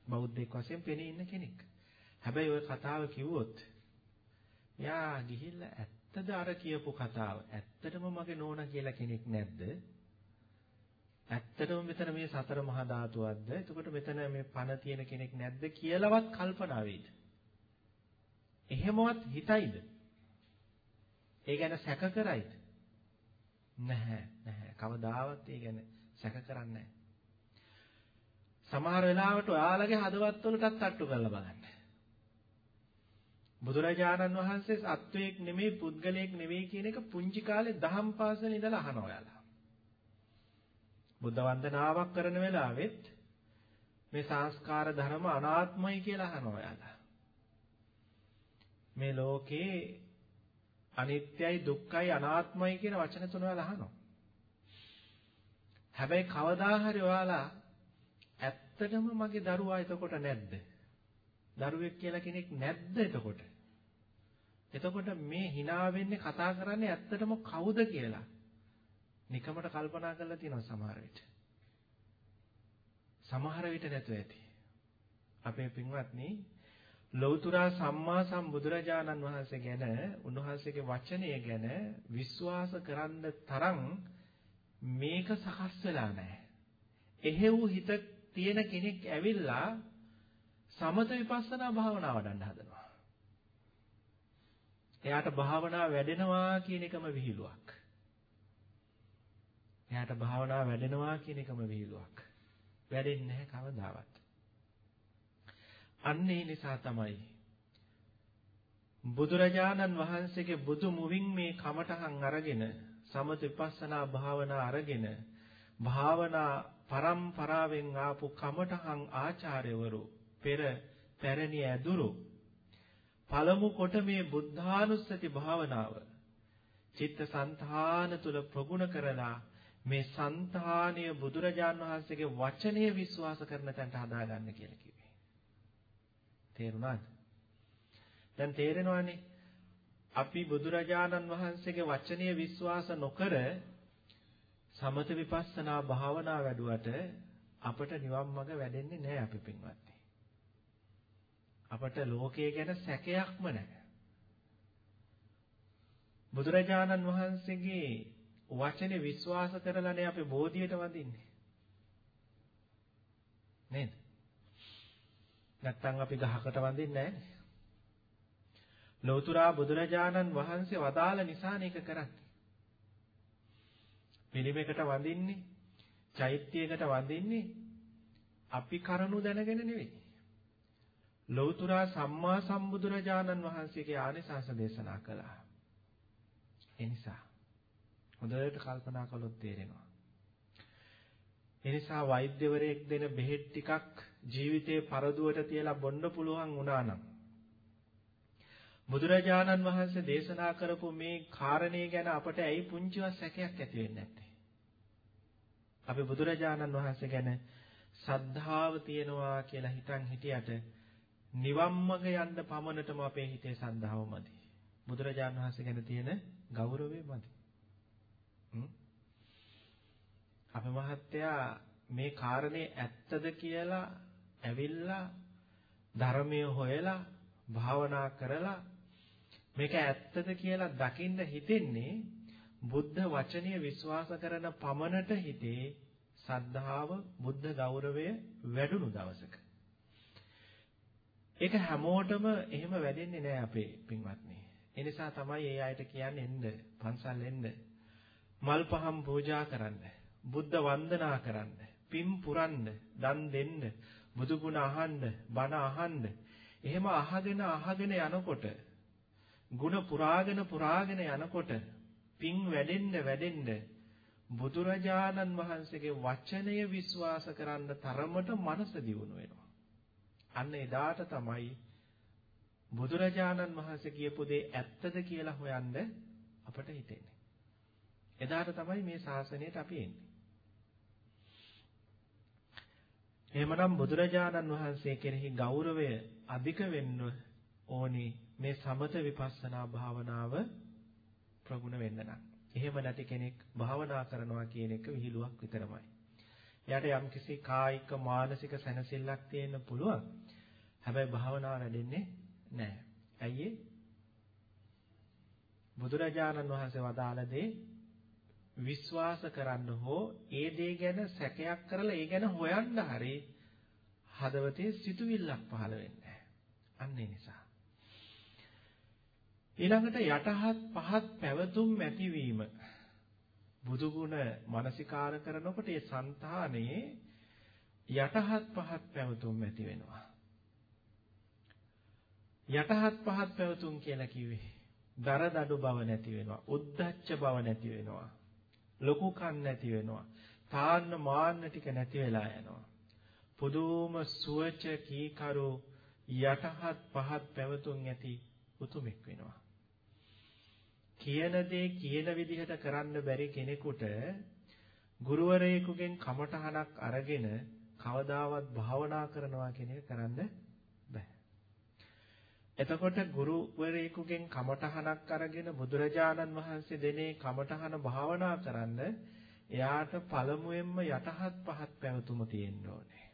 බෞද්ධයෙක් වශයෙන් පෙනී ඉන්න කෙනෙක්. හැබැයි ওই කතාව කිව්වොත් යා ගිහිල්ලා ඇත්තද අර කියපු කතාව? ඇත්තටම මගේ නෝනා කියලා කෙනෙක් නැද්ද? ඇත්තටම මෙතන මේ සතර මහා ධාතුවක්ද? එතකොට මෙතන මේ පණ තියෙන කෙනෙක් නැද්ද කියලාවත් කල්පනා වෙයිද? එහෙමවත් හිතයිද? ඒ ගැන සැක කරයිද? නැහැ නැහැ. කවදාවත් ඒ ගැන සැක කරන්නේ නැහැ. සමහර වෙලාවට ඔයාලගේ හදවත් වලටත් අට්ටු කරලා බලන්න. බුදුරජාණන් වහන්සේ සත්වයක් නෙමෙයි පුද්ගලයෙක් නෙමෙයි කියන එක පුංචි කාලේ දහම් පාසලේ ඉඳලා අහනවා ඔයාලා. බුද්ධ වන්දනාවක් කරන වෙලාවෙත් මේ සංස්කාර ධර්ම අනාත්මයි කියලා අහනවා ඔයාලා. මේ ලෝකේ අනිත්‍යයි දුක්ඛයි අනාත්මයි කියන වචන තුන ඔයාලා අහනවා. හැබැයි කවදා හරි ඔයාලා ඇත්තටම මගේ දරුවා එතකොට නැද්ද? දරුවෙක් කියලා කෙනෙක් නැද්ද එතකොට? එතකොට මේ hina වෙන්නේ කතා කරන්නේ ඇත්තටම කවුද කියලා. නිකමට කල්පනා කරලා තියෙනවා සමහර විට. සමහර විට නැතුව ඇති. අපේ පින්වත්නි ලෞතුරා සම්මා සම්බුදුරජාණන් වහන්සේ ගැන උන්වහන්සේගේ වචනය ගැන විශ්වාස කරන්න තරම් මේක සකස් වෙලා නැහැ. එහෙව් හිත තියෙන කෙනෙක් ඇවිල්ලා සමත විපස්සනා භාවනාව වඩන්න හදනවා. එයාට භාවනාව වැඩෙනවා කියන එකම විහිළුවක්. එයාට භාවනාව වැඩෙනවා කියන එකම විහිළුවක්. වැඩෙන්නේ නැහැ කවදාවත්. අන්න ඒ නිසා තමයි බුදුරජාණන් වහන්සේගේ බුදු මුවින් මේ කමඨහන් අරගෙන සමත විපස්සනා භාවනා අරගෙන භාවනා පරම්පරාවෙන් ආපු කමඨහන් ආචාර්යවරු පෙර පැරණි ඇදුරු පළමු කොට මේ බුද්ධානුස්සති භාවනාව චිත්ත සංතාන තුල ප්‍රගුණ කරලා මේ సంతානීය බුදුරජාන් වහන්සේගේ වචනය විශ්වාස කරන තැනට හදාගන්න කියලා කිව්වේ. තේරුණාද? දැන් තේරෙනවනේ අපි බුදුරජාණන් වහන්සේගේ වචනය විශ්වාස නොකර සමත විපස්සනා භාවනා වැඩුවට අපට නිවන් මඟ වැඩෙන්නේ නැහැ අපි පින්වත්නි. අපට ලෝකයේ ගැන සැකයක්ම නැහැ. බුදුරජාණන් වහන්සේගේ වචනේ විශ්වාස කරලානේ අපි බෝධියට වඳින්නේ. නේද? නැත්තම් අපි ගහකට වඳින්නේ නැහැ. ලෝතුරා බුදුරජාණන් වහන්සේ වදාළ නිසා මේක කරන්නේ. පිළිමයකට වඳින්නේ, චෛත්‍යයකට වඳින්නේ අපි කරනු දැනගෙන නෙවෙයි. ලෞතුරා සම්මා සම්බුදුරජාණන් වහන්සේගේ ආනිසංස දේශනා කළා. ඒ නිසා හොඳට කල්පනා කළොත් තේරෙනවා. ඒ නිසා වෛද්‍යවරයෙක් දෙන බෙහෙත් ටිකක් ජීවිතේ පරදුවට තියලා බොන්න පුළුවන් වුණා නම් බුදුරජාණන් වහන්සේ දේශනා කරපු මේ කාරණේ ගැන අපට ඇයි පුංචිවත් සැකයක් ඇති වෙන්නේ නැත්තේ? අපි බුදුරජාණන් වහන්සේ ගැන සද්ධාව තියනවා කියලා හිතන් හිටියට නිවම්මග යන්න පමණටම අපේ හිතේ සද්ධාව මදි. බුදුරජාණන් වහන්සේ ගැන තියෙන ගෞරවය මදි. අපේ මහත්තයා මේ කාරණේ ඇත්තද කියලා ඇවිල්ලා ධර්මය හොයලා භාවනා කරලා මේක ඇත්තද කියලා දකින්න හිතෙන්නේ බුද්ධ වචනය විශ්වාස කරන පමණට හිතේ සද්ධාව බුද්ධ ගෞරවය වැඩුණු දවසක. ඒක හැමෝටම එහෙම වැඩෙන්නේ නැහැ අපේ පින්වත්නි. ඒ නිසා තමයි ඒ අයට කියන්නේ එන්න පන්සල් එන්න මල් පහම් පූජා කරන්න බුද්ධ වන්දනා කරන්න පින් පුරන්න දන් දෙන්න බුදු ගුණ අහන්න බණ අහන්න එහෙම අහගෙන අහගෙන යනකොට ಗುಣ පුරාගෙන පුරාගෙන යනකොට පින් වැඩෙන්න වැඩෙන්න බුදුරජාණන් වහන්සේගේ වචනය විශ්වාස කරන්න තරමට මනස දියුණු වෙනවා. අන්න එදාට තමයි බුදුරජාණන් වහන්සේ කියපු දේ ඇත්තද කියලා හොයන්න අපට හිතෙන්නේ. එදාට තමයි මේ ශාසනයට අපි එන්නේ. එහෙමනම් බුදුරජාණන් වහන්සේ කෙරෙහි ගෞරවය අධික වෙන්න ඕනි මේ සමත විපස්සනා භාවනාව ප්‍රගුණ වෙන්න නම්. එහෙම නැති කෙනෙක් භාවනා කරනවා කියන එක විහිළුවක් විතරමයි. එයාට යම්කිසි කායික මානසික සැනසෙල්ලක් තියෙන්න පුළුවන්. හැබැයි භාවනාව වැඩෙන්නේ නැහැ. ඇයි බුදුරජාණන් වහන්සේ වදාළ දේ විශ්වාස කරන්න හෝ ඒ දේ ගැන සැකයක් කරලා ඒ ගැන හොයන්න හරි හදවතේ සිතුවිල්ලක් පහළ වෙන්නේ අන්න ඒ නිසා. ඊළඟට යටහත් පහත් පැවතුම් ඇතිවීම. බුදු ගුණ මානසිකාර කරනකොට ඒ సంతානයේ යටහත් පහත් පැවතුම් ඇති වෙනවා. යටහත් පහත් පැවතුම් කියලා කිව්වේ දරදඩු බව නැති වෙනවා උද්දච්ච බව නැති වෙනවා. ලොකුකම් නැති වෙනවා තාන්න මාන්න ටික නැති වෙලා යනවා පුදුම සුවච කීකරු යටහත් පහත් පැවතුම් ඇති උතුමෙක් වෙනවා කියන දේ කියන විදිහට කරන්න බැරි කෙනෙකුට ගුරුවරයෙකුගෙන් කමටහනක් අරගෙන කවදාවත් භාවනා කරනවා කියන එක කරන්න බෑ. එතකොට ගුරුවරයෙකුගෙන් කමටහනක් අරගෙන බුදුරජාණන් වහන්සේ දෙනේ කමටහන භාවනා කරන්න එයාට පළමුවෙන්ම යටහත් පහත් පැවතුම තියෙන්න ඕනේ.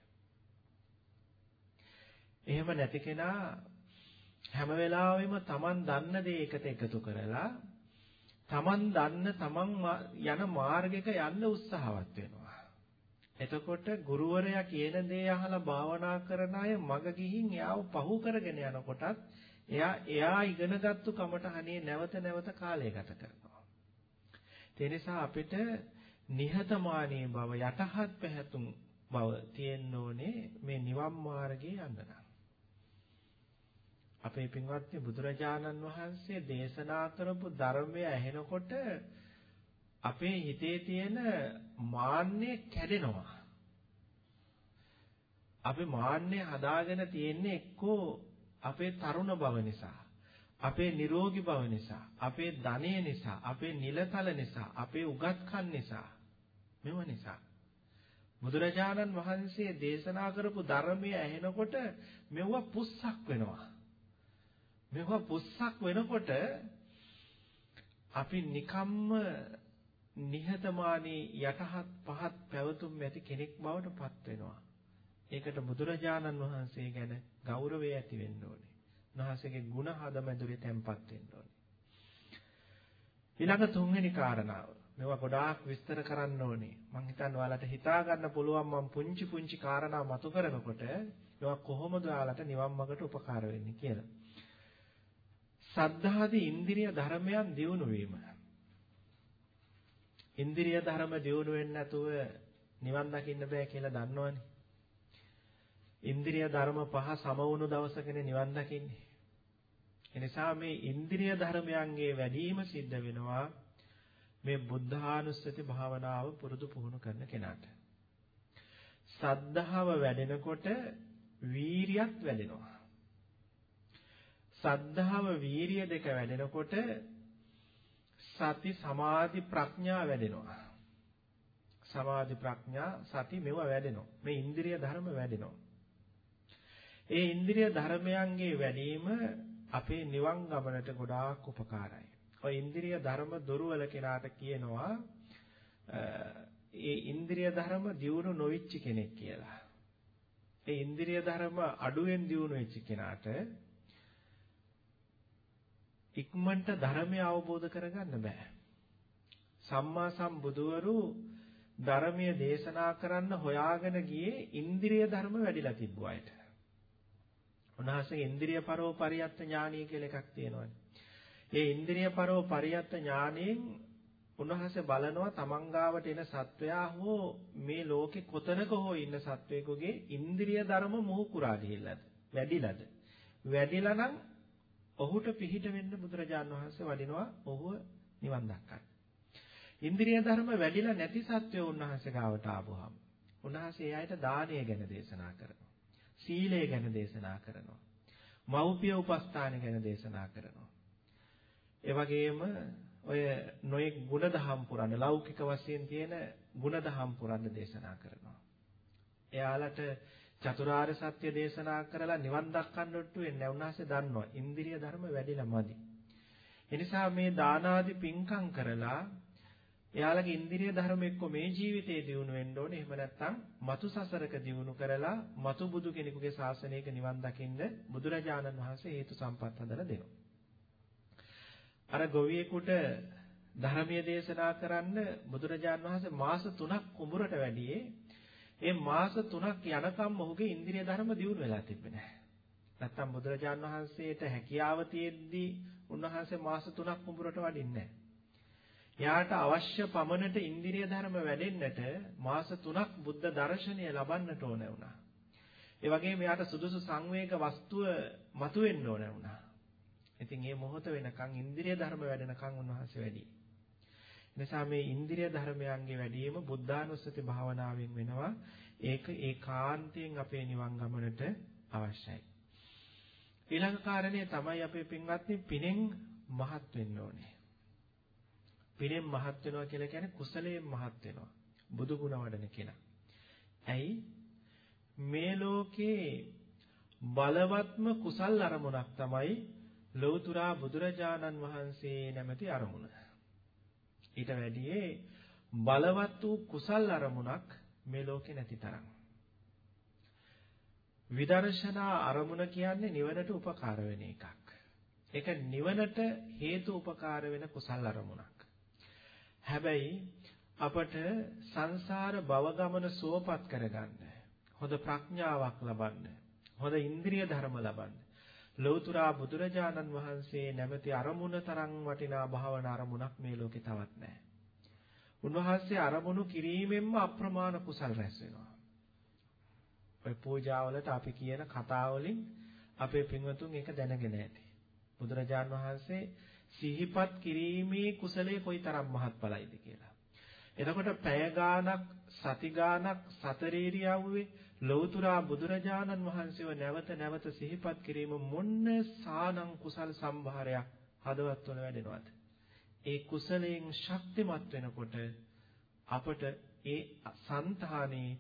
එහෙම නැති කෙනා හැම වෙලාවෙම Taman දන්න දේ එකට එකතු කරලා Taman දන්න Taman යන මාර්ගයක යන්න උත්සාහවත් වෙනවා. එතකොට ගුරුවරයා කියන දේ අහලා භාවනා කරන අය මග ගිහින් එයාව පහු කරගෙන යනකොටත් එයා එයා ඉගෙනගත්තු කමටහනේ නැවත නැවත කාලය ගත කරනවා. ඒ නිසා අපිට නිහතමානී බව යටහත් පැහැතුම් බව තියෙන්න ඕනේ මේ නිවන් මාර්ගයේ යන්න නම්. අපේ පින්වත්නි බුදුරජාණන් වහන්සේ දේශනා කරපු ධර්මය ඇහෙනකොට අපේ හිතේ තියෙන මාන්නය කැඩෙනවා. අපි මාන්නය හදාගෙන තියෙන්නේ එක්කෝ අපේ තරුණ බව නිසා, අපේ නිරෝගී බව නිසා, අපේ ධනය නිසා, අපේ නිලතල නිසා, අපේ උගත්කම් නිසා, මෙව නිසා. බුදුරජාණන් වහන්සේ දේශනා කරපු ධර්මය ඇහෙනකොට මෙව පුස්සක් වෙනවා. මේවා පුස්සක් වෙනකොට අපි නිකම්ම නිහතමානී යටහත් පහත් පැවතුම් ඇති කෙනෙක් බවට පත් වෙනවා. ඒකට බුදුරජාණන් වහන්සේ ගැන ගෞරවය ඇති වෙන්න ඕනේ. උන්වහන්සේගේ ගුණ හදමැදුරේ තැම්පත් වෙන්න ඕනේ. ඊළඟ තුන්වෙනි කාරණාව. මේවා ගොඩාක් විස්තර කරන්න ඕනේ. මං හිතන්නේ ඔයාලට හිතා ගන්න පුළුවන් මම පුංචි පුංචි කාරණා මතු කරනකොට ඒවා කොහොමද ඔයාලට නිවන් මාර්ගට උපකාර වෙන්නේ කියලා. සද්ධාදී ඉන්ද්‍රිය ධර්මයන් දියුණු වීම. ඉන්ද්‍රිය ධර්ම දියුණු වෙන්නේ නැතුව නිවන් දකින්න බෑ කියලා දන්නවනේ. ඉන්ද්‍රිය ධර්ම පහ සම වුණු දවසකනේ නිවන් දකින්නේ. එනිසා මේ ඉන්ද්‍රිය ධර්මයන්ගේ වැඩිම සිද්ධ වෙනවා මේ බුද්ධානුස්සති භාවනාව පුරුදු පුහුණු කරන කෙනාට. සද්ධාව වැඩෙනකොට වීරියත් වැඩෙනවා. සද්ධාව වීරිය දෙක වැඩෙනකොට සති සමාධි ප්‍රඥා වැඩෙනවා. සමාධි ප්‍රඥා සති මෙව වැඩෙනවා. මේ ඉන්ද්‍රිය ධර්ම වැඩෙනවා. ඒ ඉන්ද්‍රිය ධර්මයන්ගේ වැඩිම අපේ නිවන් ගමනට ගොඩාක් උපකාරයි. ඔය ඉන්ද්‍රිය ධර්ම දුර්වල කෙනාට කියනවා ඒ ඉන්ද්‍රිය ධර්ම දියුණු නොවිච්ච කෙනෙක් කියලා. ඒ ඉන්ද්‍රිය ධර්ම අඩුවෙන් දියුණු වෙච්ච කෙනාට ඉක්මනට ධර්මය අවබෝධ කරගන්න බෑ. සම්මා සම්බුදවරු ධර්මයේ දේශනා කරන්න හොයාගෙන ගියේ ඉන්ද්‍රිය ධර්ම වැඩිලා තිබ්බ අයට. උන්වහන්සේ ඉන්ද්‍රිය පරෝ පරියත්ත ඥානීය කියලා එකක් තියෙනවානේ. ඒ ඉන්ද්‍රිය පරෝ පරියත්ත ඥාණයෙන් උන්වහන්සේ බලනවා තමන් ගාවට එන සත්වයා හෝ මේ ලෝකේ කොතනක හෝ ඉන්න සත්වයෙකුගේ ඉන්ද්‍රිය ධර්ම මොහු කුරා ගිහිල්ලාද වැඩිලාද වැඩිලා නම් ඔහුට පිහිට වෙන්න බුදුරජාන් වහන්සේ වඩිනවා ඔහුව නිවන් දක්කන්න. ඉන්ද්‍රිය ධර්ම වැඩිලා නැති සත්වයෝ උන්වහන්සේ ගාවට ආවොහම උන්වහන්සේ එයාට දානය ගැන දේශනා කරනවා. සීලය ගැන දේශනා කරනවා. මෞපිය උපස්ථාන ගැන දේශනා කරනවා. ඒ වගේම ඔය නොයෙක් ගුණධම් පුරන්න ලෞකික වශයෙන් තියෙන ගුණධම් පුරන්න දේශනා කරනවා. එයාලට චතුරාර්ය සත්‍ය දේශනා කරලා නිවන් දක්කන්නට වෙන්නේ උන්වහන්සේ දන්නවා. ඉන්ද්‍රිය ධර්ම වැඩිලා මදි. එනිසා මේ දාන ආදී පින්කම් කරලා එයාලගේ ඉන්ද්‍රිය ධර්ම එක්ක මේ ජීවිතේ දියුණු වෙන්න ඕනේ. එහෙම නැත්නම් මතු සසරක දියුණු කරලා මතු බුදු කෙනෙකුගේ ශාසනයක නිවන් දකින්න බුදුරජාණන් වහන්සේ හේතු සම්පත් හදලා දෙනවා. අර ගොවියෙකුට ධර්මීය දේශනා කරන්න බුදුරජාණන් වහන්සේ මාස 3ක් කුඹුරට වැඩියේ ඒ මාස 3ක් යනකම් ඔහුගේ ඉන්ද්‍රිය ධර්ම දියුණු වෙලා තිබෙන්නේ නැහැ. නැත්තම් බුදුරජාන් වහන්සේට හැකියාව තියෙද්දී උන්වහන්සේ මාස 3ක් කුඹුරට වඩින්නේ එයාට අවශ්‍ය පමණට ඉන්ද්‍රිය ධර්ම වැඩෙන්නට මාස 3ක් බුද්ධ දර්ශනය ලබන්නට ඕන වුණා. ඒ වගේම එයාට සුදුසු සංවේග වස්තුව මතුවෙන්න ඕන වුණා. ඉතින් මේ මොහොත වෙනකන් ඉන්ද්‍රිය ධර්ම වැඩෙනකන් උන්වහන්සේ වැඩි. නිසා මේ ඉන්ද්‍රිය ධර්මයන්ගේ වැඩිම බුද්ධානුස්සති භාවනාවෙන් වෙනවා. ඒක ඒකාන්තයෙන් අපේ නිවන් ගමනට අවශ්‍යයි. ඊළඟ කාරණේ තමයි අපේ පින්වත්නි පිනෙන් මහත් වෙන්න ඕනේ. පිනෙන් මහත් වෙනවා කියලා කියන්නේ කුසලයෙන් මහත් වෙනවා. බුදු ගුණ වඩන කෙනා. ඇයි මේ ලෝකේ බලවත්ම කුසල් අරමුණක් තමයි ලෞතුරා බුදුරජාණන් වහන්සේ නැමැති අරමුණ. ඊට වැඩියේ බලවත් වූ කුසල් අරමුණක් මේ ලෝකේ නැති තරම්. විදර්ශනා අරමුණ කියන්නේ නිවනට උපකාර වෙන එකක්. ඒක නිවනට හේතු උපකාර වෙන කුසල් අරමුණක්. හැබැයි අපට සංසාර භව ගමන සුවපත් කරගන්න හොඳ ප්‍රඥාවක් ලබන්න හොඳ ඉන්ද්‍රිය ධර්ම ලබන්න ලෞතුරා බුදුරජාණන් වහන්සේ නැමැති අරමුණ තරම් වටිනා භාවනා අරමුණක් මේ ලෝකේ තවත් නැහැ. උන්වහන්සේ අරමුණු කිරීමෙන්ම අප්‍රමාණ කුසල් රැස් වෙනවා. ඔය පූජාවලට අපි කියන කතා වලින් අපේ පින්වතුන් ඒක දැනගෙන ඇති. බුදුරජාන් වහන්සේ සිහිපත් කිරීමේ කුසලයේ කොයිතරම් මහත්ඵලයිද කියලා. එතකොට පැය ගාණක් සති ගාණක් සතරීරියව්වේ ලෞතුරා බුදුරජාණන් වහන්සේව නැවත නැවත සිහිපත් කිරීම මොන්න සානං කුසල් සම්භාරයක් හදවත් වල වැඩෙනවද? ඒ කුසලයෙන් ශක්තිමත් වෙනකොට අපට ඒ సంతානේ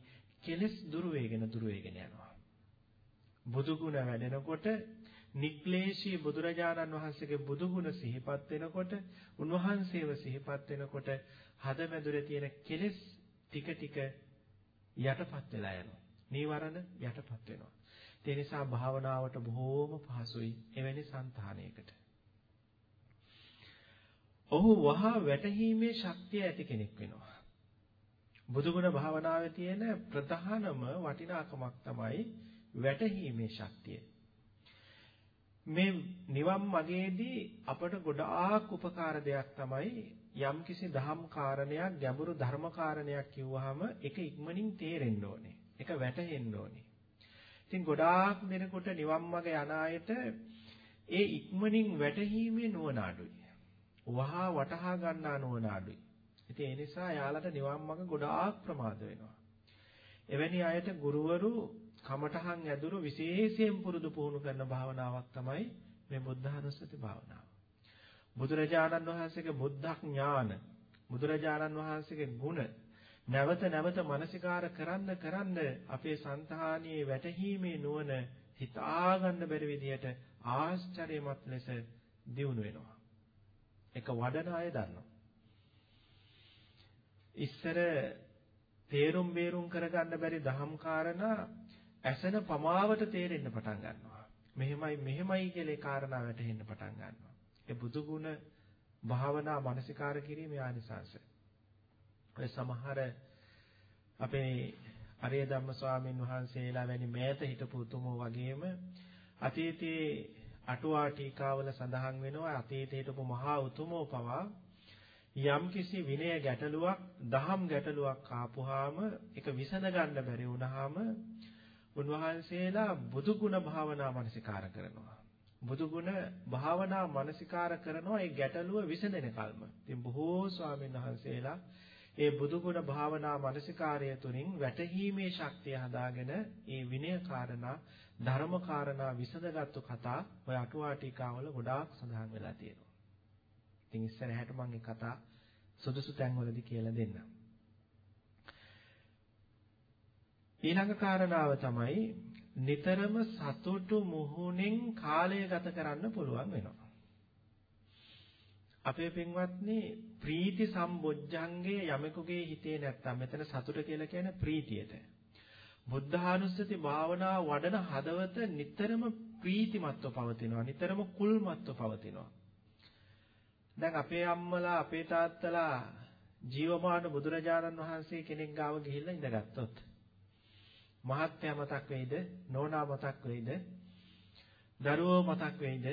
කෙලස් දුර වේගෙන දුර වේගෙන යනවා. බුදු ගුණ වැඩෙනකොට නික්ලේශී බුදුරජාණන් වහන්සේගේ බුදු ගුණ සිහිපත් වෙනකොට උන්වහන්සේව සිහිපත් වෙනකොට හදමැදුරේ තියෙන කෙලස් ටික ටික යටපත් වෙලා යනවා. නීවරණ යටපත් වෙනවා. ඒ නිසා භාවනාවට බොහෝම පහසුයි එවැනි సంతානයකට. ඔහු වහා වැටහීමේ ශක්තිය ඇති කෙනෙක් වෙනවා. බුදුගුණ භාවනාවේ තියෙන ප්‍රධානම වටිනාකමක් තමයි වැටහීමේ ශක්තිය. මේ නිවන් මගේදී අපට ගොඩාක් උපකාර දෙයක් තමයි යම්කිසි දහම් කාරණයක් ගැඹුරු ධර්ම කාරණයක් කිව්වහම ඒක ඉක්මනින් තේරෙන්න ඕනේ. ඒක වැටහෙන්න ඕනේ. ඉතින් ගොඩාක් දෙනකොට නිවන් මඟ යන අයට ඒ ඉක්මනින් වැටහීමේ නුවණ අඩුයි. වහා වටහා ගන්නා නුවණ අඩුයි. ඉතින් ඒ නිසා යාලට නිවන් මඟ ගොඩාක් ප්‍රමාද වෙනවා. එවැනි අයට ගුරුවරු කමඨහන් ඇදුරු විශේෂයෙන් පුරුදු පුහුණු කරන භාවනාවක් තමයි මේ බුද්ධානුස්සති භාවනාව. බුදුරජාණන් වහන්සේගේ බුද්ධ ඥාන, බුදුරජාණන් වහන්සේගේ ගුණ නැවත නැවත මනසිකාර කරන්න කරන්න අපේ సంతානියේ වැටහීමේ නුවණ හිතා ගන්න බැරි විදියට ආශ්චර්යමත් ලෙස දියුණු වෙනවා. ඒක වඩන අය දන්නවා. ඉස්සර තේරුම් බේරුම් කරගන්න බැරි දහම් කාරණා ඇසෙන පමාවට තේරෙන්න පටන් ගන්නවා. මෙහෙමයි මෙහෙමයි කියලා ඒ කාරණා වැටහෙන්න පටන් ගන්නවා. ඒ බුදු ගුණ භාවනා මානසිකාර කිරීමේ ආනිසංශ. ඔය සමහර අපේ අරිය ධම්ම ස්වාමීන් වහන්සේලා වැනි මෑත හිටපු උතුමෝ වගේම අතීතයේ අටුවා ටීකාවල සඳහන් වෙනවා අතීතයේ හිටපු මහා උතුමෝ පවා යම්කිසි විනය ගැටලුවක් දහම් ගැටලුවක් ආපුවාම ඒක විසඳ ගන්න බැරි වුණාම උන්වහන්සේලා බුදු ගුණ භාවනා මනසිකාර කරනවා. බුදු ගුණ භාවනා මනසිකාර කරනවා ඒ ගැටලුව විසඳෙන කල්ම. ඉතින් බොහෝ ස්වාමීන් වහන්සේලා ඒ බුදු ගුණ භාවනා මනසිකාරය තුලින් වැටහීමේ ශක්තිය හදාගෙන ඒ විනය කාරණා ධර්ම කාරණා විසඳගත්තු කතා ඔය අටුවා ටීකාවල ගොඩාක් සඳහන් වෙලා තියෙනවා. ඉතින් ඉස්සරහට මම මේ කතා සුදුසු තැන්වලදී කියලා දෙන්නම්. ඊළඟ කාරණාව තමයි නිතරම සතුටු මුහුණෙන් කාලය ගත කරන්න පුළුවන් වෙනවා. අපේ පින්වත්නි ප්‍රීති සම්බොජ්ජංගේ යමෙකුගේ හිතේ නැත්තම් මෙතන සතුට කියලා කියන්නේ ප්‍රීතියට. බුද්ධානුස්සති භාවනා වඩන හදවත නිතරම ප්‍රීතිමත්ව පවතිනවා. නිතරම කුල්මත්ව පවතිනවා. දැන් අපේ අම්මලා අපේ තාත්තලා ජීවමාන බුදුරජාණන් වහන්සේ කෙනෙක් ගාව ගිහිල්ලා ඉඳගත්තොත් මහත්ය මතක් වෙයිද? නෝනා මතක් වෙයිද? දරුවෝ මතක් වෙයිද?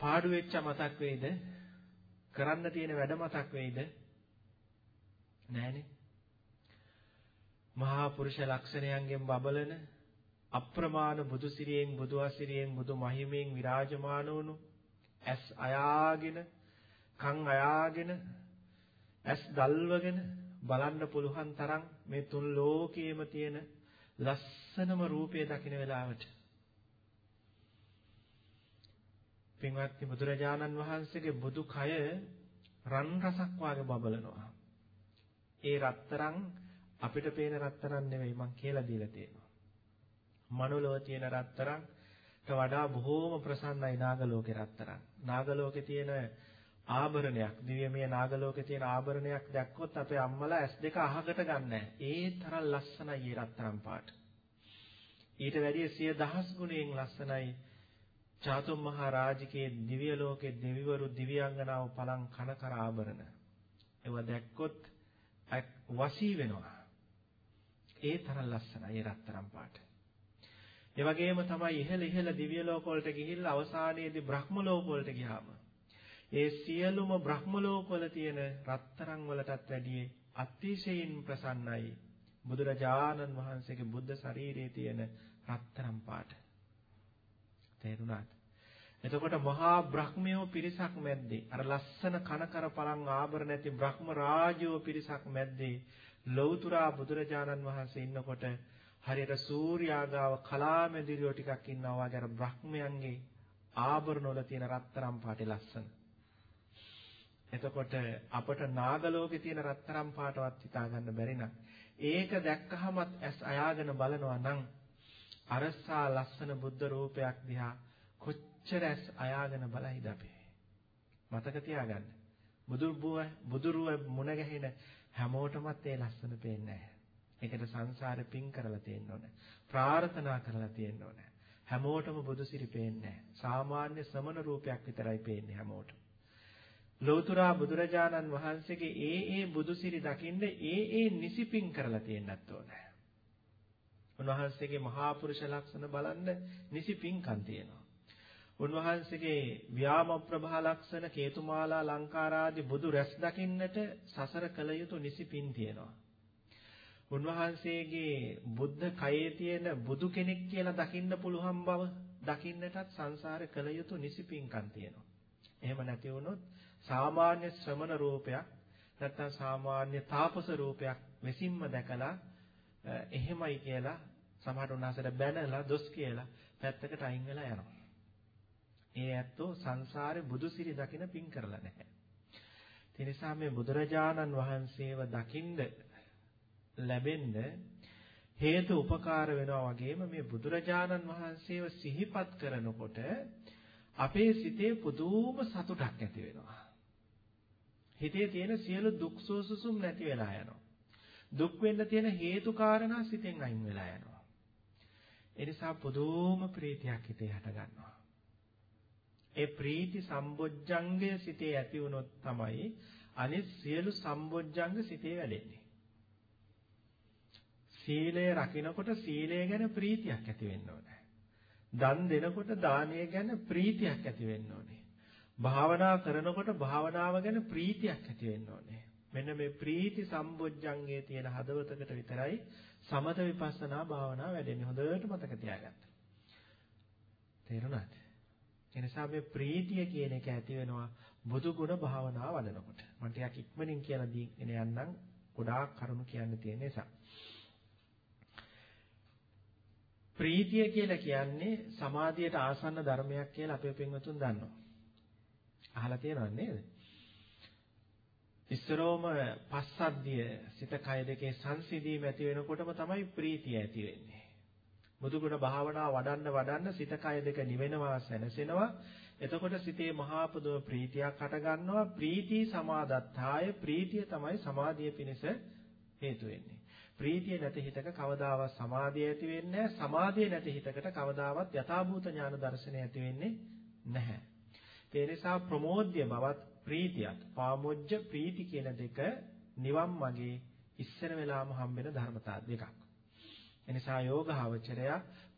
පාඩු වෙච්ච මතක් වෙයිද? කරන්න තියෙන වැඩ මතක් වෙයිද? නෑනේ. මහා පුරුෂ ලක්ෂණයන්ගෙන් බබලන අප්‍රමාණ බුදු සිරියෙන් බුදු අසිරියෙන් බුදු මහිමෙන් විරාජමාන වුණු ඇස් අයාගෙන කන් අයාගෙන ඇස් දල්වගෙන බලන්න පුළුවන් තරම් මේ තුන් ලෝකයේම තියෙන ලස්සනම රූපය දකින වෙලාවට පින්වත්නි බුදුරජාණන් වහන්සේගේ බුදු කය රන් රසක් වාගේ බබලනවා. ඒ රත්තරන් අපිට පේන රත්තරන් නෙවෙයි මං කියලා දීලා තියෙනවා. මනුලව තියෙන රත්තරන්ට වඩා බොහෝම ප්‍රසන්නයි නාගලෝකේ රත්තරන්. නාගලෝකේ තියෙන ආභරණයක් දිව්‍යමය නාගලෝකේ තියෙන ආභරණයක් දැක්කොත් අපේ අම්මලා S2 අහකට ගන්නෑ. ඒ තරම් ලස්සනයි ඒ රත්තරන් පාට. ඊට වැඩිය සිය දහස් ගුණයෙන් ලස්සනයි චාතුම් මහා රාජිකේ දිව්‍ය ලෝකේ දෙවිවරු දිව්‍යාංගනාව පලං කන කර ආභරණ. ඒව දැක්කොත් වසී වෙනවා. ඒ තරම් ලස්සනයි ඒ රත්තරන් පාට. ඒ වගේම තමයි ඉහළ ඉහළ දිව්‍ය ලෝක වලට ගිහිල්ලා අවසානයේදී බ්‍රහ්ම ලෝක වලට ගියාම ඒ සියලුම බ්‍රහ්ම ලෝකවල තියෙන රත්තරන් වලටත් වැඩිය අතිශයින් ප්‍රසන්නයි බුදුරජාණන් වහන්සේගේ බුද්ධ ශරීරයේ තියෙන රත්තරන් පාට. තේරුණාද? එතකොට මහා බ්‍රහ්මයෝ පිරිසක් මැද්දේ අර ලස්සන කනකර පලං ආභරණ නැති බ්‍රහ්ම රාජයෝ පිරිසක් මැද්දේ ලෞතුරා බුදුරජාණන් වහන්සේ ඉන්නකොට හරියට සූර්යාගාව කලාමැදිරියෝ ටිකක් ඉන්නවා වගේ අර බ්‍රහ්මයන්ගේ ආභරණ වල තියෙන රත්තරන් පාටේ ලස්සන. එතකොට අපට නාගලෝකේ තියෙන රත්තරන් පාටවත් හිතා ගන්න බැරි නම් ඒක දැක්කහමත් ඇස් අයාගෙන බලනවා නම් අරසා ලස්සන බුද්ධ රූපයක් දිහා කොච්චර ඇස් අයාගෙන බලයිද අපි මතක තියාගන්න බුදුරුව බුදුරුව මුණ ගැහෙන හැමෝටමත් ඒ ලස්සන පේන්නේ නැහැ. ඒකට සංසාරේ පින් කරලා තියෙන්න ඕනේ. ප්‍රාර්ථනා කරලා තියෙන්න ඕනේ. හැමෝටම බුදුසිරි පේන්නේ නැහැ. සාමාන්‍ය සමන රූපයක් විතරයි පේන්නේ හැමෝටම. ලෞතර බුදුරජාණන් වහන්සේගේ ඒ ඒ බුදුසිරි දකින්න ඒ ඒ නිසිපින් කරලා තියෙන්නත් ඕනේ. උන්වහන්සේගේ මහා පුරුෂ ලක්ෂණ බලන්න නිසිපින්කම් තියෙනවා. උන්වහන්සේගේ ව්‍යාම ප්‍රභා ලක්ෂණ කේතුමාලා ලංකාරාදී බුදු රැස් දකින්නට සසර කළ යුතු නිසිපින් තියෙනවා. උන්වහන්සේගේ බුද්ධ කයේ තියෙන බුදු කෙනෙක් කියලා දකින්න පුළුවන් බව දකින්නටත් සංසාරේ කළ යුතු නිසිපින්කම් තියෙනවා. එහෙම නැති වුණොත් සාමාන්‍ය ශ්‍රමණ රූපයක් නැත්නම් සාමාන්‍ය තාපස රූපයක් මෙසින්ම දැකලා එහෙමයි කියලා සමහර උන්වහන්සේට බැනලා දොස් කියලා පැත්තකට අයින් වෙලා යනවා. ඒ ඇත්තෝ සංසාරේ බුදුසිරි දකින පින් කරලා නැහැ. ඒ නිසා මේ බුදුරජාණන් වහන්සේව දකින්න ලැබෙන්න හේතු උපකාර වෙනවා වගේම මේ බුදුරජාණන් වහන්සේව සිහිපත් කරනකොට අපේ සිතේ පුදුම සතුටක් ඇති වෙනවා. හිතේ තියෙන සියලු දුක් සෝසුසුම් නැති වෙලා යනවා. දුක් වෙන්න තියෙන හේතු කාරණා සිතෙන් අයින් වෙලා යනවා. ඒ නිසා පුදුම ප්‍රීතියක් හිතේ හට ගන්නවා. ඒ ප්‍රීති සම්බොජ්ජංගය සිතේ ඇති වුණොත් තමයි අනිත් සියලු සම්බොජ්ජංග සිතේ වැඩෙන්නේ. සීලය රකින්නකොට සීලය ගැන ප්‍රීතියක් ඇති වෙන්න ඕනේ. දන් දෙනකොට දානය ගැන ප්‍රීතියක් ඇති වෙන්න ඕනේ. භාවනා කරනකොට භාවනාව ගැන ප්‍රීතියක් ඇති වෙන්න ඕනේ. මෙන්න මේ ප්‍රීති සම්බොජ්ජංගයේ තියෙන හදවතකට විතරයි සමත විපස්සනා භාවනාව වැඩෙන්නේ. හොඳට මතක තියාගන්න. තේරුණාද? එනිසා මේ ප්‍රීතිය කියන එක ඇති වෙනවා බුදු ගුණ භාවනාව වඩනකොට. මම ටිකක් ඉක්මනින් කියලා දීගෙන යන්නම් ගොඩාක් කරුණු කියන්න තියෙන නිසා. ප්‍රීතිය කියලා කියන්නේ සමාධියට ආසන්න ධර්මයක් කියලා අපේ පින්වතුන් දන්නවා. අහලා තියෙනව නේද? ඉස්සරෝම පස්සද්ධිය සිත කය දෙකේ සංසිඳීම ඇති වෙනකොටම තමයි ප්‍රීතිය ඇති වෙන්නේ. බුදුගුණ භාවනාව වඩන්න වඩන්න සිත කය දෙක නිවෙනවා සැනසෙනවා. එතකොට සිතේ මහා පුදුම ප්‍රීතියක් හට ගන්නවා. ප්‍රීති සමාදත්තාය ප්‍රීතිය තමයි සමාධිය පිණිස හේතු වෙන්නේ. ප්‍රීතිය නැති හිතක කවදාවත් සමාධිය ඇති වෙන්නේ නැහැ. සමාධිය නැති හිතකට කවදාවත් යථාභූත ඥාන දර්ශනය ඇති වෙන්නේ නැහැ. ඒ නිසා ප්‍රමෝද්‍ය බවත් ප්‍රීතියත් පාමොජ්ජ ප්‍රීති කියන දෙක නිවන් මාගේ ඉස්සර වෙලාම හම්බෙන ධර්මතා දෙකක්. එනිසා යෝගාවචරය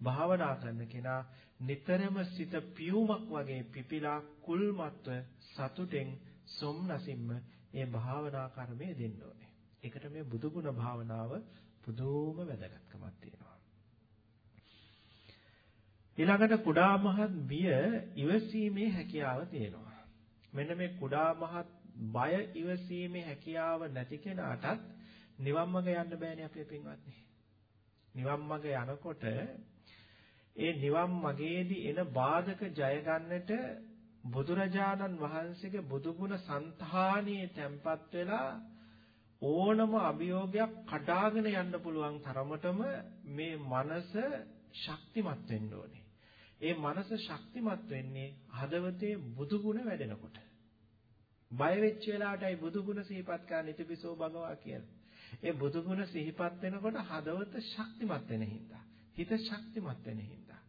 භාවනා කරන කෙනා නිතරම සිත පියුමක් වගේ පිපිලා කුල්මත්ව සතුටෙන් සොම්නසින්ම ඒ භාවනා කර්මය දෙන්න ඕනේ. ඒකට මේ බුදුගුණ භාවනාව පුදුම වැදගත්කමක් තියෙනවා. ඊළඟට කුඩා මහත් බිය ඉවසීමේ හැකියාව තියෙනවා. මෙන්න මේ කුඩා මහත් බය ඉවසීමේ හැකියාව නැති කෙනාටත් නිවන් මඟ යන්න බෑනේ අපේ පින්වත්නි. නිවන් මඟ යනකොට ඒ නිවන් මගේදී එන බාධක ජය ගන්නට බුදුරජාණන් වහන්සේගේ බුදුගුණ సంతානියේ තැම්පත් වෙලා ඕනම අභියෝගයක් කඩාගෙන යන්න පුළුවන් තරමටම මේ මනස ශක්තිමත් වෙන්න ඕනේ. ඒ මනස ශක්තිමත් වෙන්නේ හදවතේ බුදු ගුණ වැඩෙනකොට. බය වෙච්ච වෙලාවටයි බුදු ගුණ සිහිපත් කරන්න ඉතිපිසෝ භගවා කියලා. ඒ බුදු ගුණ සිහිපත් වෙනකොට හදවත ශක්තිමත් වෙන හින්දා. හිත ශක්තිමත් වෙන හින්දා.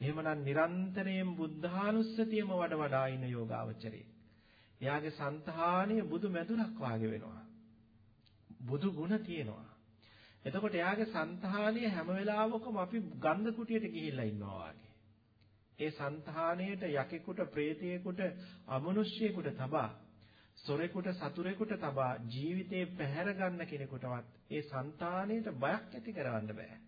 එහෙමනම් නිරන්තරයෙන් බුද්ධානුස්සතියම වඩ වඩා ඉන යෝගාවචරයේ. එයාගේ సంతානීය බුදු මැදුරක් වාගේ වෙනවා. බුදු ගුණ තියෙනවා. එතකොට එයාගේ సంతානීය හැම වෙලාවකම අපි ගන්ධ කුටියට ගිහිල්ලා ඉන්නවා ඒ సంతාණයට යකෙකුට ප්‍රේතයෙකුට අමනුෂ්‍යයෙකුට තබා සොරෙකුට සතුරෙකුට තබා ජීවිතේ පැහැර ගන්න කෙනෙකුටවත් ඒ సంతාණයට බයක් ඇති කරවන්න බෑ.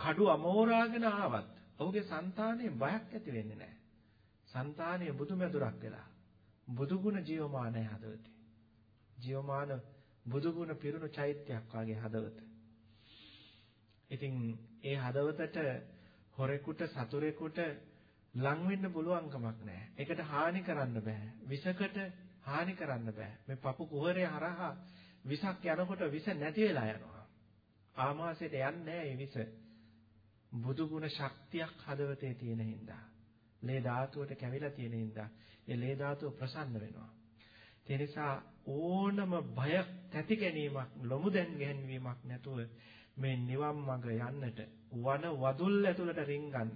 කඩු අමෝරාගෙන ආවත් ඔහුගේ సంతාණය බයක් ඇති වෙන්නේ නැහැ. సంతාණය බුදුමැදුරක් වෙලා බුදුගුණ ජීවමානයි හදවතේ. ජීවමාන බුදුගුණ පිරුණු චෛත්‍යයක් වාගේ හදවත. ඉතින් ඒ හදවතට හොරෙකුට සතුරෙකුට ලං වෙන්න පුළුවන් කමක් නැහැ. ඒකට හානි කරන්න බෑ. විසකට හානි කරන්න බෑ. මේ පපු කුහරය හරහා විසක් යනකොට විස නැති වෙලා යනවා. ආමාශයට යන්නේ නැහැ විස. බුදු ගුණ ශක්තියක් හදවතේ තියෙන හින්දා. ලේ ධාතුවට කැවිලා තියෙන හින්දා ඒ ලේ ධාතුව ප්‍රසන්න වෙනවා. ඒ නිසා ඕනම බයක් තැති ගැනීමක් ලොමු දැන් ගැනීමක් නැතුව මේ නිවන් මඟ යන්නට වන වදුල් ඇතුළට රින්ගන්න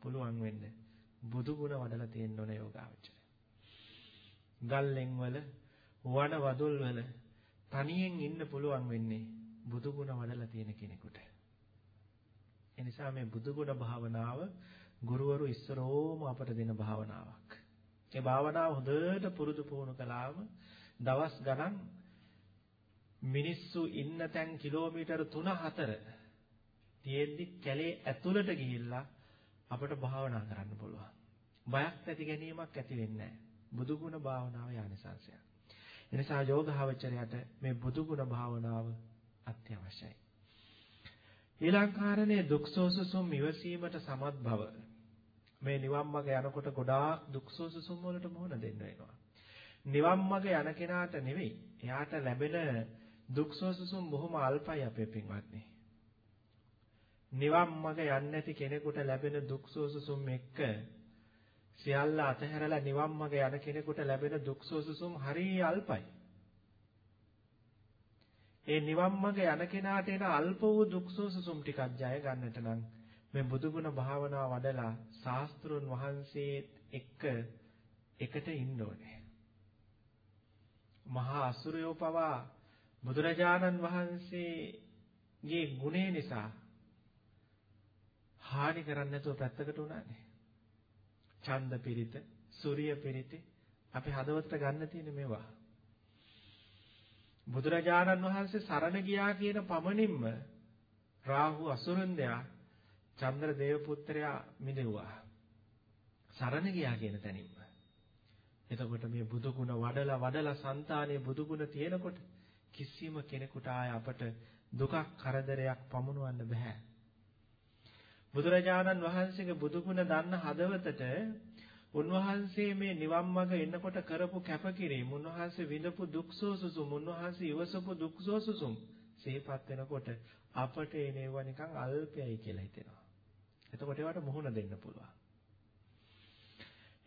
පුළුවන් වෙන්න බුදු ගුණ වඩලා තියෙන්න ඕන යෝගාවචරය. ගල්ලෙන් වල වන වදුල් වල තනියෙන් ඉන්න පුළුවන් වෙන්නේ බුදු ගුණ වඩලා තියෙන කෙනෙකුට. ඒ නිසා මේ බුදු ගුණ භාවනාව ගුරුවරු ඉස්සරෝම අපට දෙන භාවනාවක්. ඒ භාවනාව හොඳට පුරුදු පුහුණු කළාම දවස් ගණන් මිනිස්සු ඉන්න තැන් කිලෝමීටර් 3-4 තියෙද්දි කැලේ ඇතුළට ගිහිල්ලා අපට භාවනා කරන්න පුළුවන්. බයක් නැති ගැනීමක් ඇති වෙන්නේ නැහැ. බුදු ගුණ භාවනාව යානිසංශය. එනිසා යෝගාවචරයට මේ බුදු ගුණ භාවනාව අත්‍යවශ්‍යයි. ඊළඟ කාරණේ දුක්සෝසුසුම් ඉවසීමට සමත් බව. මේ නිවන් මඟ යනකොට ගොඩාක් දුක්සෝසුසුම් වලට මුහුණ දෙන්න වෙනවා. නිවන් මඟ යන කෙනාට නෙවෙයි, එයාට ලැබෙන දුක්සෝසුසුම් බොහොම අල්පයි අපේ පින්වත්නි. නිවන් මඟ යන්නේ නැති කෙනෙකුට ලැබෙන දුක්සෝසුසුම් එක්ක සියල්ල අතහැරලා නිවන් මඟ යන කෙනෙකුට ලැබෙන දුක්සෝසුසුම් හරිය අල්පයි. ඒ නිවන් මඟ යන කෙනාට එන අල්ප වූ දුක්සෝසුසුම් ටිකක් ජය ගන්නට නම් මේ බුදුගුණ භාවනාව වඩලා ශාස්ත්‍රුන් වහන්සේ එක්ක එකට ඉන්න ඕනේ. මහා අසුරයෝ පවා බුදුරජාණන් වහන්සේගේ ගුණය නිසා හානි කරන්නේ නැතුව පැත්තකට උනානේ. ඡන්ද පිරිත, සූර්ය පිරිත අපි හදවතට ගන්න තියෙන මේවා. බුදුරජාණන් වහන්සේ සරණ ගියා කියන පමණින්ම රාහු අසුරන්දයා චන්ද්‍ර දේව පුත්‍රයා මිදෙව්වා. සරණ ගියා කියන තැනින්ම. එතකොට මේ බුදු ගුණ වඩලා වඩලා సంతානයේ බුදු ගුණ තියෙනකොට කිසිම කෙනෙකුට ආය අපට දුකක් කරදරයක් පමුණවන්න බෑ. බුදුරජාණන් වහන්සේගේ බුදු ගුණ දන්න හදවතට උන්වහන්සේ මේ නිවන් මඟ එන්නකොට කරපු කැපකිරීම උන්වහන්සේ විඳපු දුක්සෝසුසුම් උන්වහන්සේ ඉවසපු දුක්සෝසුසුම් සිහිපත් වෙනකොට අපට එනේව නිකන් අල්පයයි කියලා හිතෙනවා. එතකොට ඒවට මුහුණ දෙන්න පුළුවන්.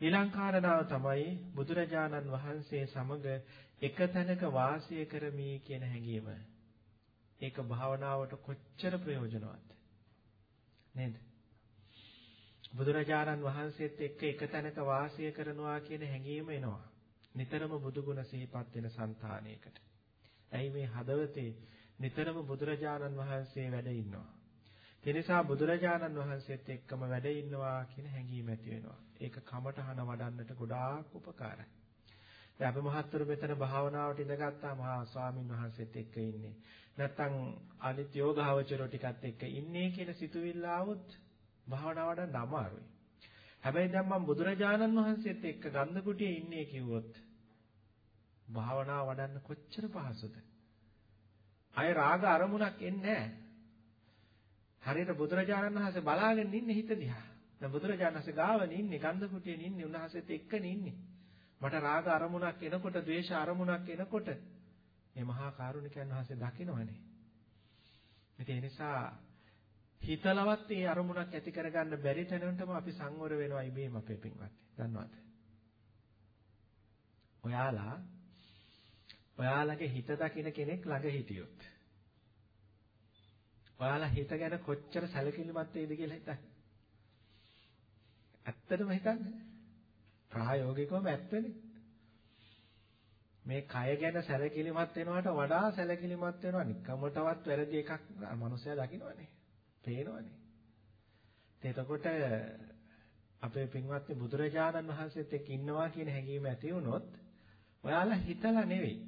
ඊළඟ කාරණාව තමයි බුදුරජාණන් වහන්සේ සමග එක තැනක වාසය කරමි කියන හැඟීම. ඒක භාවනාවට කොච්චර ප්‍රයෝජනවත්ද? නේද? බුදුරජාණන් වහන්සේත් එක්ක එක තැනක වාසය කරනවා කියන හැඟීම එනවා. නිතරම බුදුගුණ සිහිපත් වෙන సంతානයකට. ඇයි මේ හදවතේ නිතරම බුදුරජාණන් වහන්සේ වැඩ ඉන්නවා. ඒ නිසා බුදුරජාණන් වහන්සේත් එක්කම වැඩ ඉන්නවා කියන හැඟීම ඇති වෙනවා. ඒක කමඨහන වඩන්නට ගොඩාක් උපකාරයි. දැන් අපි මහත්තුරු මෙතන භාවනාවට ඉඳගත්තා මහා ස්වාමින් වහන්සේත් එක්ක ඉන්නේ. නැත්තම් අනිත් යෝගාවචරෝ ටිකත් එක්ක ඉන්නේ කියන සිතුවිල්ල આવොත් භාවනාවට අමාරුයි. හැබැයි දැන් මම බුදුරජාණන් වහන්සේත් එක්ක ගන්ධ කුටියේ ඉන්නේ කිව්වොත් භාවනාව වඩන්න කොච්චර පහසුද? අය රාග අරමුණක් එන්නේ හරියට බුදුරජාණන් වහන්සේ බලාගෙන ඉන්නේ හිත දිහා. දැන් බුදුරජාණන් වහන්සේ ගාවනේ ඉන්නේ ගන්ධ කුටියේ ඉන්නේ උන්වහන්සේත් එක්කනේ ඉන්නේ. මට රාග අරමුණක් එනකොට, ද්වේෂ අරමුණක් එනකොට මේ මහා කරුණිකයන් වහන්සේ දකිනවනේ. ඒ නිසා හිතලවත් ඒ අරමුණක් ඇති කරගන්න බැරි තැනටම අපි සංවර වෙනවා ඉබේම අපේ පින්වත්. දන්නවද? ඔයාලා ඔයාලගේ හිත දකින කෙනෙක් ළඟ හිටියොත් ඔයාලා හිත ගැන කොච්චර සැලකිලිමත් වේද කියලා හිතන්න. ඇත්තටම හිතන්න. ප්‍රායෝගිකවම ඇත්තනේ. මේ කය ගැන සැලකිලිමත් වෙනවට වඩා සැලකිලිමත් වෙනවා නිකමටවත් වැරදි එකක් මනුස්සයා දකින්නවනේ. පේනවනේ. එතකොට අපේ පින්වත්නි බුදුරජාණන් වහන්සේත් එක්ක ඉන්නවා කියන හැඟීම ඇති වුණොත් ඔයාලා හිතලා නෙවෙයි.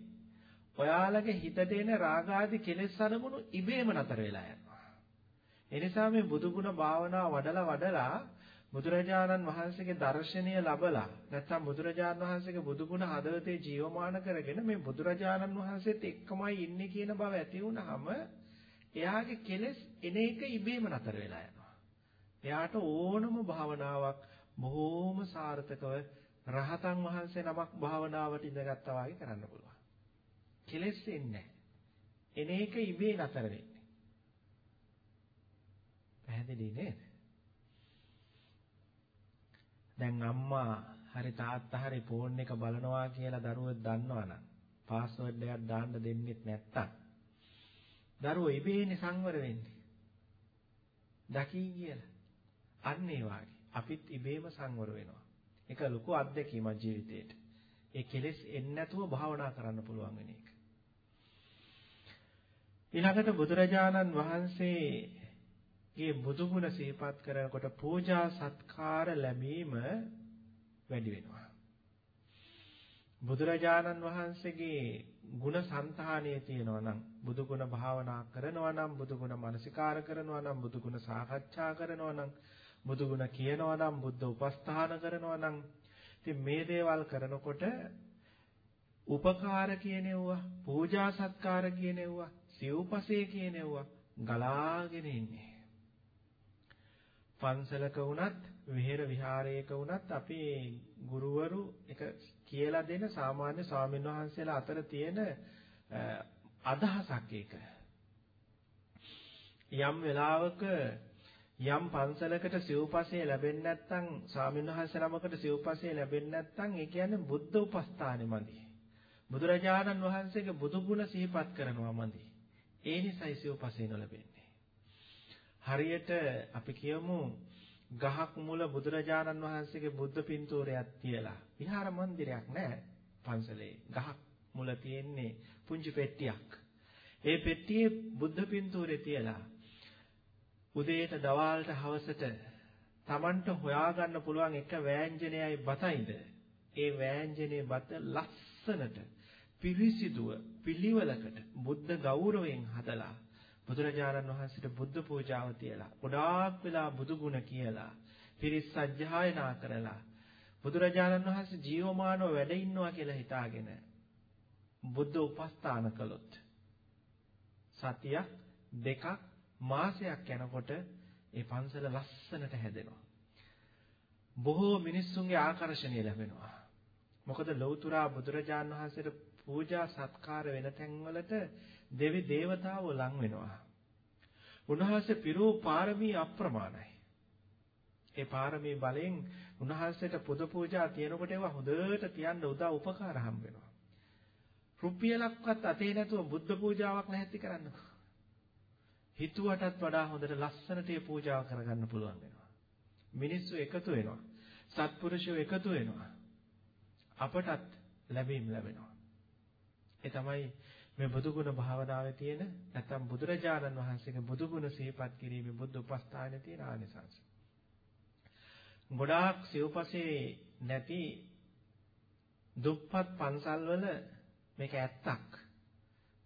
ඔයාලගේ හිතට එන රාගාදී කෙලෙස් අරමුණු ඉබේම නතර වෙලා යනවා. එනිසා මේ බුදුගුණ භාවනාව වඩලා වඩලා බුදුරජාණන් වහන්සේගේ දර්ශනීය ලබලා නැත්නම් බුදුරජාණන් වහන්සේගේ බුදුගුණ හදවතේ ජීවමාන කරගෙන මේ බුදුරජාණන් වහන්සේත් එක්කමයි ඉන්නේ කියන බව ඇති වුනහම එයාගේ කෙලෙස් එන එක ඉබේම නතර වෙලා යනවා. එයාට ඕනම භාවනාවක් බොහෝම සාර්ථකව රහතන් වහන්සේ නමක් භාවනාවට ඉඳගත්තා වගේ කරන්න පුළුවන්. කෙලෙස් එන්නේ එන එක ඉබේ නතර වෙන්නේ. පැහැදිලි නේද? දැන් අම්මා හරි තාත්තා හරි ෆෝන් එක බලනවා කියලා දරුවෙක් දන්නවනම් පාස්වර්ඩ් එකක් දාන්න දෙන්නෙත් නැත්තම් දරුවෝ ඉබේනේ සංවර වෙන්නේ. දකී කියලා. අන්න ඒ වාගේ අපිත් ඉබේම සංවර වෙනවා. ඒක ලොකු අත්දැකීමක් ජීවිතේට. ඒ කෙලෙස් එන්නේ නැතුව භාවනා කරන්න පුළුවන් වෙන එක. ඊළඟට බුදුරජාණන් වහන්සේගේ බුදු ගුණ සිහිපත් කරනකොට පූජා සත්කාර ලැබීම වැඩි වෙනවා. බුදුරජාණන් වහන්සේගේ ගුණ సంతානයේ තියෙනවා නම් බුදු ගුණ භාවනා කරනවා නම් බුදු ගුණ මනසිකාර කරනවා නම් බුදු ගුණ සාකච්ඡා කරනවා නම් බුදු ගුණ කියනවා නම් බුද්ධ උපස්ථාන කරනවා නම් ඉතින් මේ දේවල් කරනකොට උපකාර කියනෙව්වා පූජා සත්කාර කියනෙව්වා සිව්පසේ කියනෙව්වා ගලාගෙන ඉන්නේ පන්සලක වුණත් විහෙර විහාරයක වුණත් අපේ ගුරුවරු එක කියලා දෙන සාමාන්‍ය ස්වාමීන් වහන්සේලා අතර තියෙන අදහසක් ඒක. යම් වෙලාවක යම් පන්සලකට සිව්පසේ ලැබෙන්නේ නැත්නම් ස්වාමීන් වහන්සේ නමකට සිව්පසේ ලැබෙන්නේ නැත්නම් ඒ කියන්නේ බුද්ධ උපස්ථානෙ මදි. බුදුරජාණන් වහන්සේගේ බුදු ගුණ සිහිපත් කරනවා මදි. ඒ නිසායි සිව්පසේ නොලැබෙන්නේ. හරියට අපි කියමු ගහක් මුල බුදුරජාණන් වහන්සේගේ බුද්ධ පින්තූරයක් තියලා විහාර මන්දිරයක් නැහැ පන්සලේ. ගහක් මුල තියෙන්නේ පුංචි පෙට්ටියක්. ඒ පෙට්ටියේ බුද්ධ පින්තූරේ තියලා උදේට දවාලට හවසට Tamanට හොයාගන්න පුළුවන් එක වෑංජනයයි බතයිද? ඒ වෑංජනේ බත ලස්සනට පිරිසිදුව පිළිවෙලකට බුද්ධ ගෞරවයෙන් හදලා බුදුරජාණන් වහන්සේට බුද්ධ පූජාව තියලා ගොඩාක් වෙලා බුදු ගුණ කියලා පිරිස් සජ්ජායනා කරලා බුදුරජාණන් වහන්සේ ජීවමානව වැඩ ඉන්නවා කියලා හිතාගෙන බුද්ධ උපස්ථාන කළොත් සතියක් දෙකක් මාසයක් යනකොට ඒ පන්සල ලස්සනට හැදෙනවා. බොහෝ මිනිස්සුන්ගේ ආකර්ෂණය ලැබෙනවා. මොකද ලෞතුරා බුදුරජාණන් වහන්සේට පූජා සත්කාර වෙන තැන්වලට දෙවි දේවතාවෝ ලං වෙනවා. උන්වහන්සේ පිරූ පාරමී අප්‍රමාණයි. ඒ පාරමී බලෙන් උන්වහන්සේට පුද පූජා තියෙනකොට ඒවා හොඳට තියන්න උදා උපකාර හම් වෙනවා. රුපියලක්වත් අතේ නැතුව බුද්ධ පූජාවක් නැහැටි කරන්නකෝ. හිතුවටත් වඩා හොඳට ලස්සනට මේ පූජාව කරගන්න පුළුවන් වෙනවා. මිනිස්සු එකතු වෙනවා. සත්පුරුෂයෝ එකතු වෙනවා. අපටත් ලැබීම් ලැබෙනවා. ඒ තමයි මේ බුදුගුණ භාවනාවේ තියෙන නැත්නම් බුදුරජාණන් වහන්සේගේ බුදුගුණ සිහිපත් කිරීමේ බුද්ධ උපස්ථානයේ තියෙන ආනිසංස. ගොඩාක් සිව්පසේ නැති දුප්පත් පන්සල්වල මේක ඇත්තක්.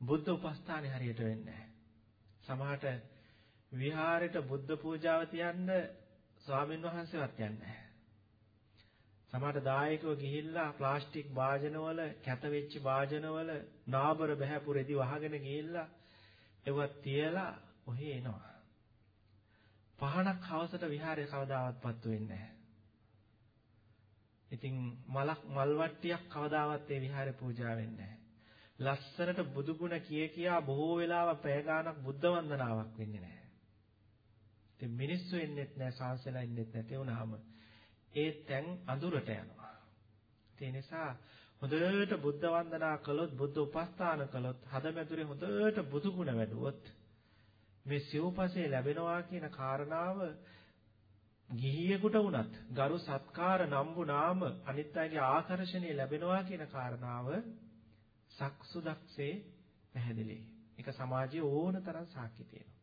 බුද්ධ උපස්ථානේ හරියට වෙන්නේ නැහැ. සමහරට විහාරෙට බුද්ධ පූජාව තියන්න ස්වාමින් වහන්සේවත් යන්නේ නැහැ. සමහර දායකව ගිහිල්ලා ප්ලාස්ටික් වාජනවල කැත වෙච්ච වාජනවල නාබර බහැපු රෙදි වහගෙන ගිහිල්ලා ඒවත් තියලා ඔහේ එනවා. පහනක් හවසට විහාරේ කවදාවත් පත්තු වෙන්නේ නැහැ. ඉතින් මලක් මල් වට්ටියක් කවදාවත් ඒ විහාරේ පූජා වෙන්නේ නැහැ. ලස්සනට බුදු ගුණ කිය කියා බොහෝ වෙලාවක් පැය ගාණක් බුද්ධ වන්දනාවක් වෙන්නේ නැහැ. ඉතින් මිනිස්සු එන්නෙත් නැහැ, සාසනය එන්නෙත් නැති වුනහම ඒ තැන් අඳුරට යනවා. ඒ නිසා හොඳට බුද්ධ වන්දනා කළොත් බුද්ධ උපස්ථාන කළොත් හදමැදුරේ හොඳට බුදු ගුණ වැඩුවොත් මේ සිව්පසේ ලැබෙනවා කියන කාරණාව ගිහියෙකුට වුණත් ගරු සත්කාර නම්බු නාම අනිත් අයගේ ආකර්ෂණය ලැබෙනවා කියන කාරණාව සක්සුදක්සේ පැහැදිලි. ඒක සමාජයේ ඕන තරම් සාක්ෂි තියෙනවා.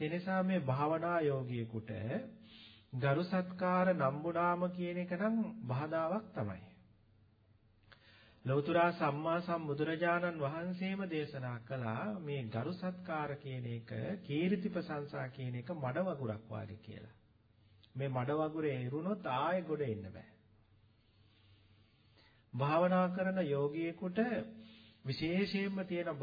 ඒ නිසා මේ භාවනා යෝගියෙකුට ගරු සත්කාර නම්බුනාම කියන එක නම් බාධාවක් තමයි. ලෞතර සම්මා සම්බුදුරජාණන් වහන්සේම දේශනා කළා මේ ගරු සත්කාර කියන එක කීර්ති ප්‍රශංසා කියන එක මඩ වගුරක් වාගේ කියලා. මේ මඩ වගුරේ ඉරුණොත් ආයෙ ගොඩ එන්න බෑ. භාවනා කරන යෝගියෙකුට විශේෂයෙන්ම තියෙන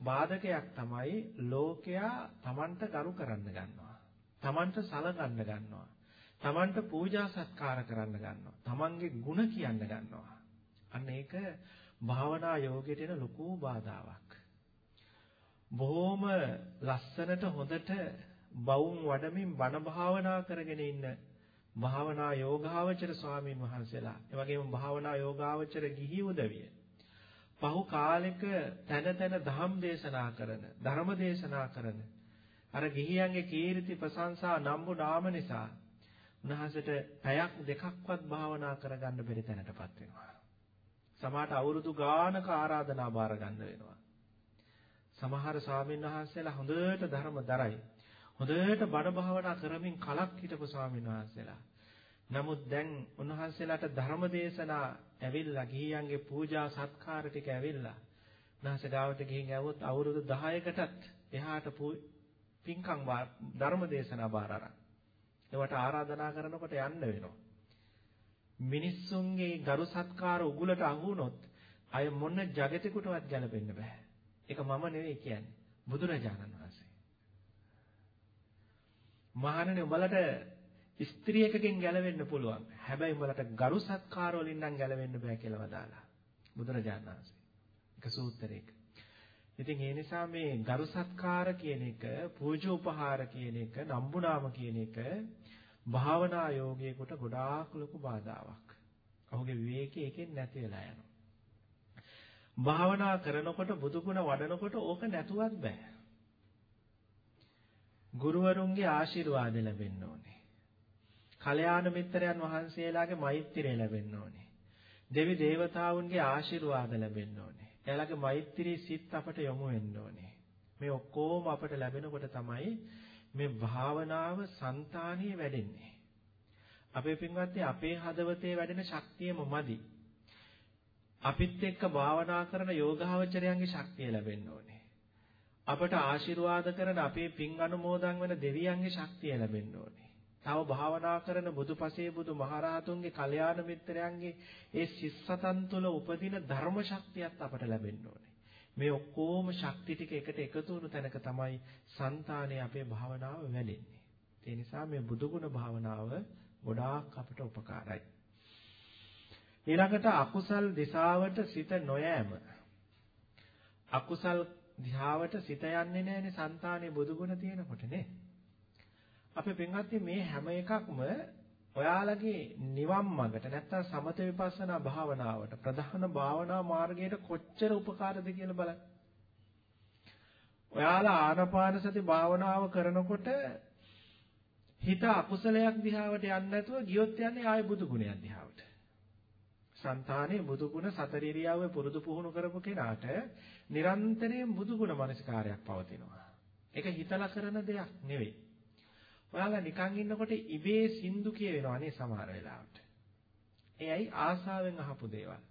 බාධකයක් තමයි ලෝකයා Tamanට ගරු කරන්න ගන්නවා. Tamanට සලකන්න ගන්නවා. Tamanට පූජා සත්කාර කරන්න ගන්නවා. Tamanගේ ಗುಣ කියන්න ගන්නවා. අන්න ඒක භාවනා යෝගයට එන ලොකු බාධාවක්. බොහොම ලස්සනට හොඳට බවුන් වඩමින් බණ භාවනා කරගෙන ඉන්න භාවනා යෝගාවචර ස්වාමීන් වහන්සේලා ඒ වගේම භාවනා යෝගාවචර ගිහි උදවිය පහු කාලෙක තන තන ධම් දේශනා කරන ධර්ම දේශනා කරන අර ගිහියන්ගේ කීර්ති ප්‍රශංසා නම්බු නාම නිසා උන්වහන්සේට පැයක් දෙකක්වත් භාවනා කරගන්න බැරි තැනටපත් වෙනවා. සමහරට අවුරුදු ගානක ආරාධනා බාර ගන්න වෙනවා. සමහර ස්වාමීන් වහන්සේලා හොඳට ධර්ම දරයි. හොඳට බණ භාවනා කරමින් කලක් හිටපු ස්වාමීන් වහන්සේලා. නමුත් දැන් උන්වහන්සේලාට ධර්ම දේශනා ඇවිල්ලා ගිහියන්ගේ පූජා සත්කාර ටික ඇවිල්ලා. උන්වහන්සේ ගාවට ගිහින් ඇවොත් අවුරුදු 10කටත් එහාට පින්කම් ධර්ම දේශනා බාර අරන්. ඒවට ආරාධනා කරනකොට යන්න වෙනවා. මිනිස්සුන්ගේ ගරු සත්කාර උගුලට අහු වුණොත් අය මොන జగතෙකුටවත් ගැලපෙන්න බෑ. ඒක මම නෙවෙයි කියන්නේ. බුදුරජාණන් වහන්සේ. මහණනේ උඹලට ස්ත්‍රියකකින් ගැලවෙන්න පුළුවන්. හැබැයි උඹලට ගරු සත්කාර වලින් නම් ගැලවෙන්න බෑ කියලා වදාලා. බුදුරජාණන් වහන්සේ. එක සූත්‍රයක. ඉතින් ඒ නිසා මේ ගරු සත්කාර කියන එක, පූජෝපහාර කියන එක, නම්බුනාම කියන එක භාවනා යෝගියෙකුට ගොඩාක් ලොකු බාධාවක්. ඔහුගේ විවේකයේ එකෙන් නැති වෙලා යනවා. භාවනා කරනකොට බුදුගුණ වඩනකොට ඕක නැතුවත් බෑ. ගුරුවරුන්ගේ ආශිර්වාද ලැබෙන්න ඕනේ. කල්යාණ මිත්‍රයන් වහන්සේලාගේ මෛත්‍රිය ලැබෙන්න ඕනේ. දෙවි දේවතාවුන්ගේ ආශිර්වාද ලැබෙන්න ඕනේ. එයාලගේ මෛත්‍රී සිත් අපට යොමු වෙන්න ඕනේ. මේ ඔක්කොම අපට ලැබෙනකොට තමයි මේ භාවනාව సంతානිය වැඩෙන්නේ. අපේ පින්වත්නි අපේ හදවතේ වැඩෙන ශක්තියම මදි. අපිත් එක්ක භාවනා කරන යෝගාවචරයන්ගේ ශක්තිය ලැබෙන්න ඕනේ. අපට ආශිර්වාද කරන අපේ පින් අනුමෝදන් වෙන දෙවියන්ගේ ශක්තිය ලැබෙන්න ඕනේ. තව භාවනා කරන බුදුපසේ බුදු මහරහතුන්ගේ කල්යාණ මිත්‍රයන්ගේ ඒ සිස්සතන් තුළ උපදින ධර්ම ශක්තියත් අපට ලැබෙන්න ඕනේ. මේ ඔක්කොම ශක්ති ටික එකට එකතු වුණු තැනක තමයි సంతානේ අපේ භාවනාව වැඩෙන්නේ. ඒ නිසා මේ බුදුගුණ භාවනාව ගොඩාක් අපට උපකාරයි. ඊළඟට අකුසල් දිශාවට සිත නොයෑම. අකුසල් දිශාවට සිත යන්නේ නැහැනේ సంతානේ බුදුගුණ තියෙනකොට නේ. අපේ පින්වත්නි මේ හැම එකක්ම ඔයාලගේ නිවන් මඟට නැත්තම් සමත විපස්සනා භාවනාවට ප්‍රධාන භාවනා මාර්ගයට කොච්චර උපකාරද කියලා බලන්න. ඔයාලා ආනාපාන සති භාවනාව කරනකොට හිත අකුසලයක් දිහාවට යන්නේ නැතුව ගියොත් යන්නේ ආයේ බුදු ගුණයක් දිහාවට. సంతානේ බුදු ගුණ සතර ඉරියව්වේ පුරුදු පුහුණු කරපු කෙනාට නිරන්තරයෙන් බුදු ගුණ මනසිකාරයක් පවතිනවා. ඒක හිතලා කරන දෙයක් නෙවෙයි. ඔයාලා නිකන් ඉන්නකොට ඉබේ සින්දු කියවෙනවා නේ සමහර වෙලාවට. එයයි ආසාවෙන් අහපු දේවල්.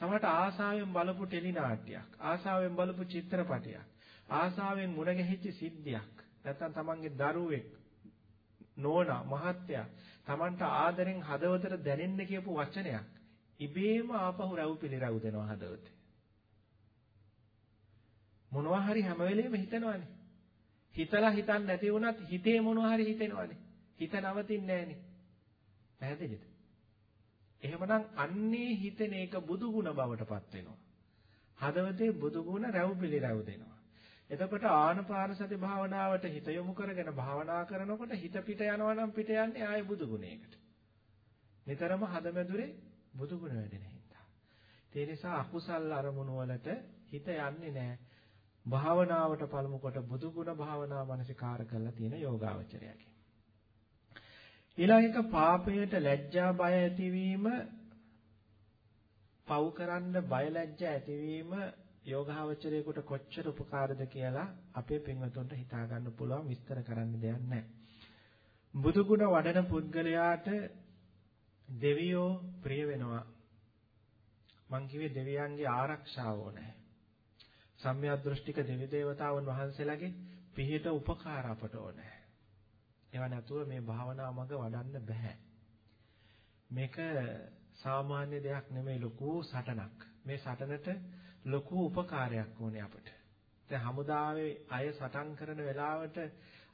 සමහරට ආසාවෙන් බලපු ටෙලි නාට්‍යයක්, ආසාවෙන් බලපු චිත්‍රපටයක්, ආසාවෙන් මුණ ගැහිච්ච සිද්ධියක්, නැත්නම් තමන්ගේ දරුවෙක්, නෝනා, මහත්තයා, තමන්ට ආදරෙන් හදවතට දැනෙන්න කියපු වචනයක් ඉබේම ආපහු රැව් පිළිරැව් දෙනවා හදවතේ. මොනවා හරි හැම වෙලෙම හිතනවානේ. හිතලා හිතන්නේ නැති වුණත් හිතේ මොනවා හරි හිතෙනවනේ. හිත නවතින්නේ නැහනේ. පැහැදිලිද? එහෙමනම් අන්නේ හිතෙන එක බුදු ගුණ බවටපත් වෙනවා. හදවතේ බුදු ගුණ රැව් පිළිරැව් දෙනවා. එතකොට ආනපාන සති භාවනාවට හිත යොමු කරගෙන භාවනා කරනකොට හිත පිට යනවා නම් පිට යන්නේ ආයේ බුදු ගුණයකට. නිතරම හදමැදුරේ බුදු ගුණ වැඩෙන හින්දා. ඒ නිසා අකුසල් අරමුණු වලට හිත යන්නේ නැහැ. භාවනාවට පළමු කොට බුදු ගුණ භාවනා මනසිකාර කරලා තියෙන යෝගාවචරයකින්. ඊළඟ එක පාපයට ලැජ්ජා බය ඇතිවීම පව් කරන්න බය ලැජ්ජා ඇතිවීම යෝගාවචරයේකට කොච්චර උපකාරද කියලා අපේ පින්වතුන්ට හිතා ගන්න පුළුවන් විස්තර කරන්න දෙයක් නැහැ. බුදු ගුණ වඩන පුද්ගලයාට දෙවියෝ ප්‍රිය වෙනවා. මං කිව්වේ දෙවියන්ගේ ආරක්ෂාව ඕනේ. සම්‍යක් දෘෂ්ටික දෙවි දේවතාවුන් වහන්සේලාගේ පිහිට උපකාර අපට ඕනේ. ඒවා නැතුව මේ භාවනා මඟ වඩන්න බෑ. මේක සාමාන්‍ය දෙයක් නෙමෙයි ලොකු සටනක්. මේ සටනට ලොකු උපකාරයක් ඕනේ අපට. දැන් හමුදාවේ අය සටන් කරන වෙලාවට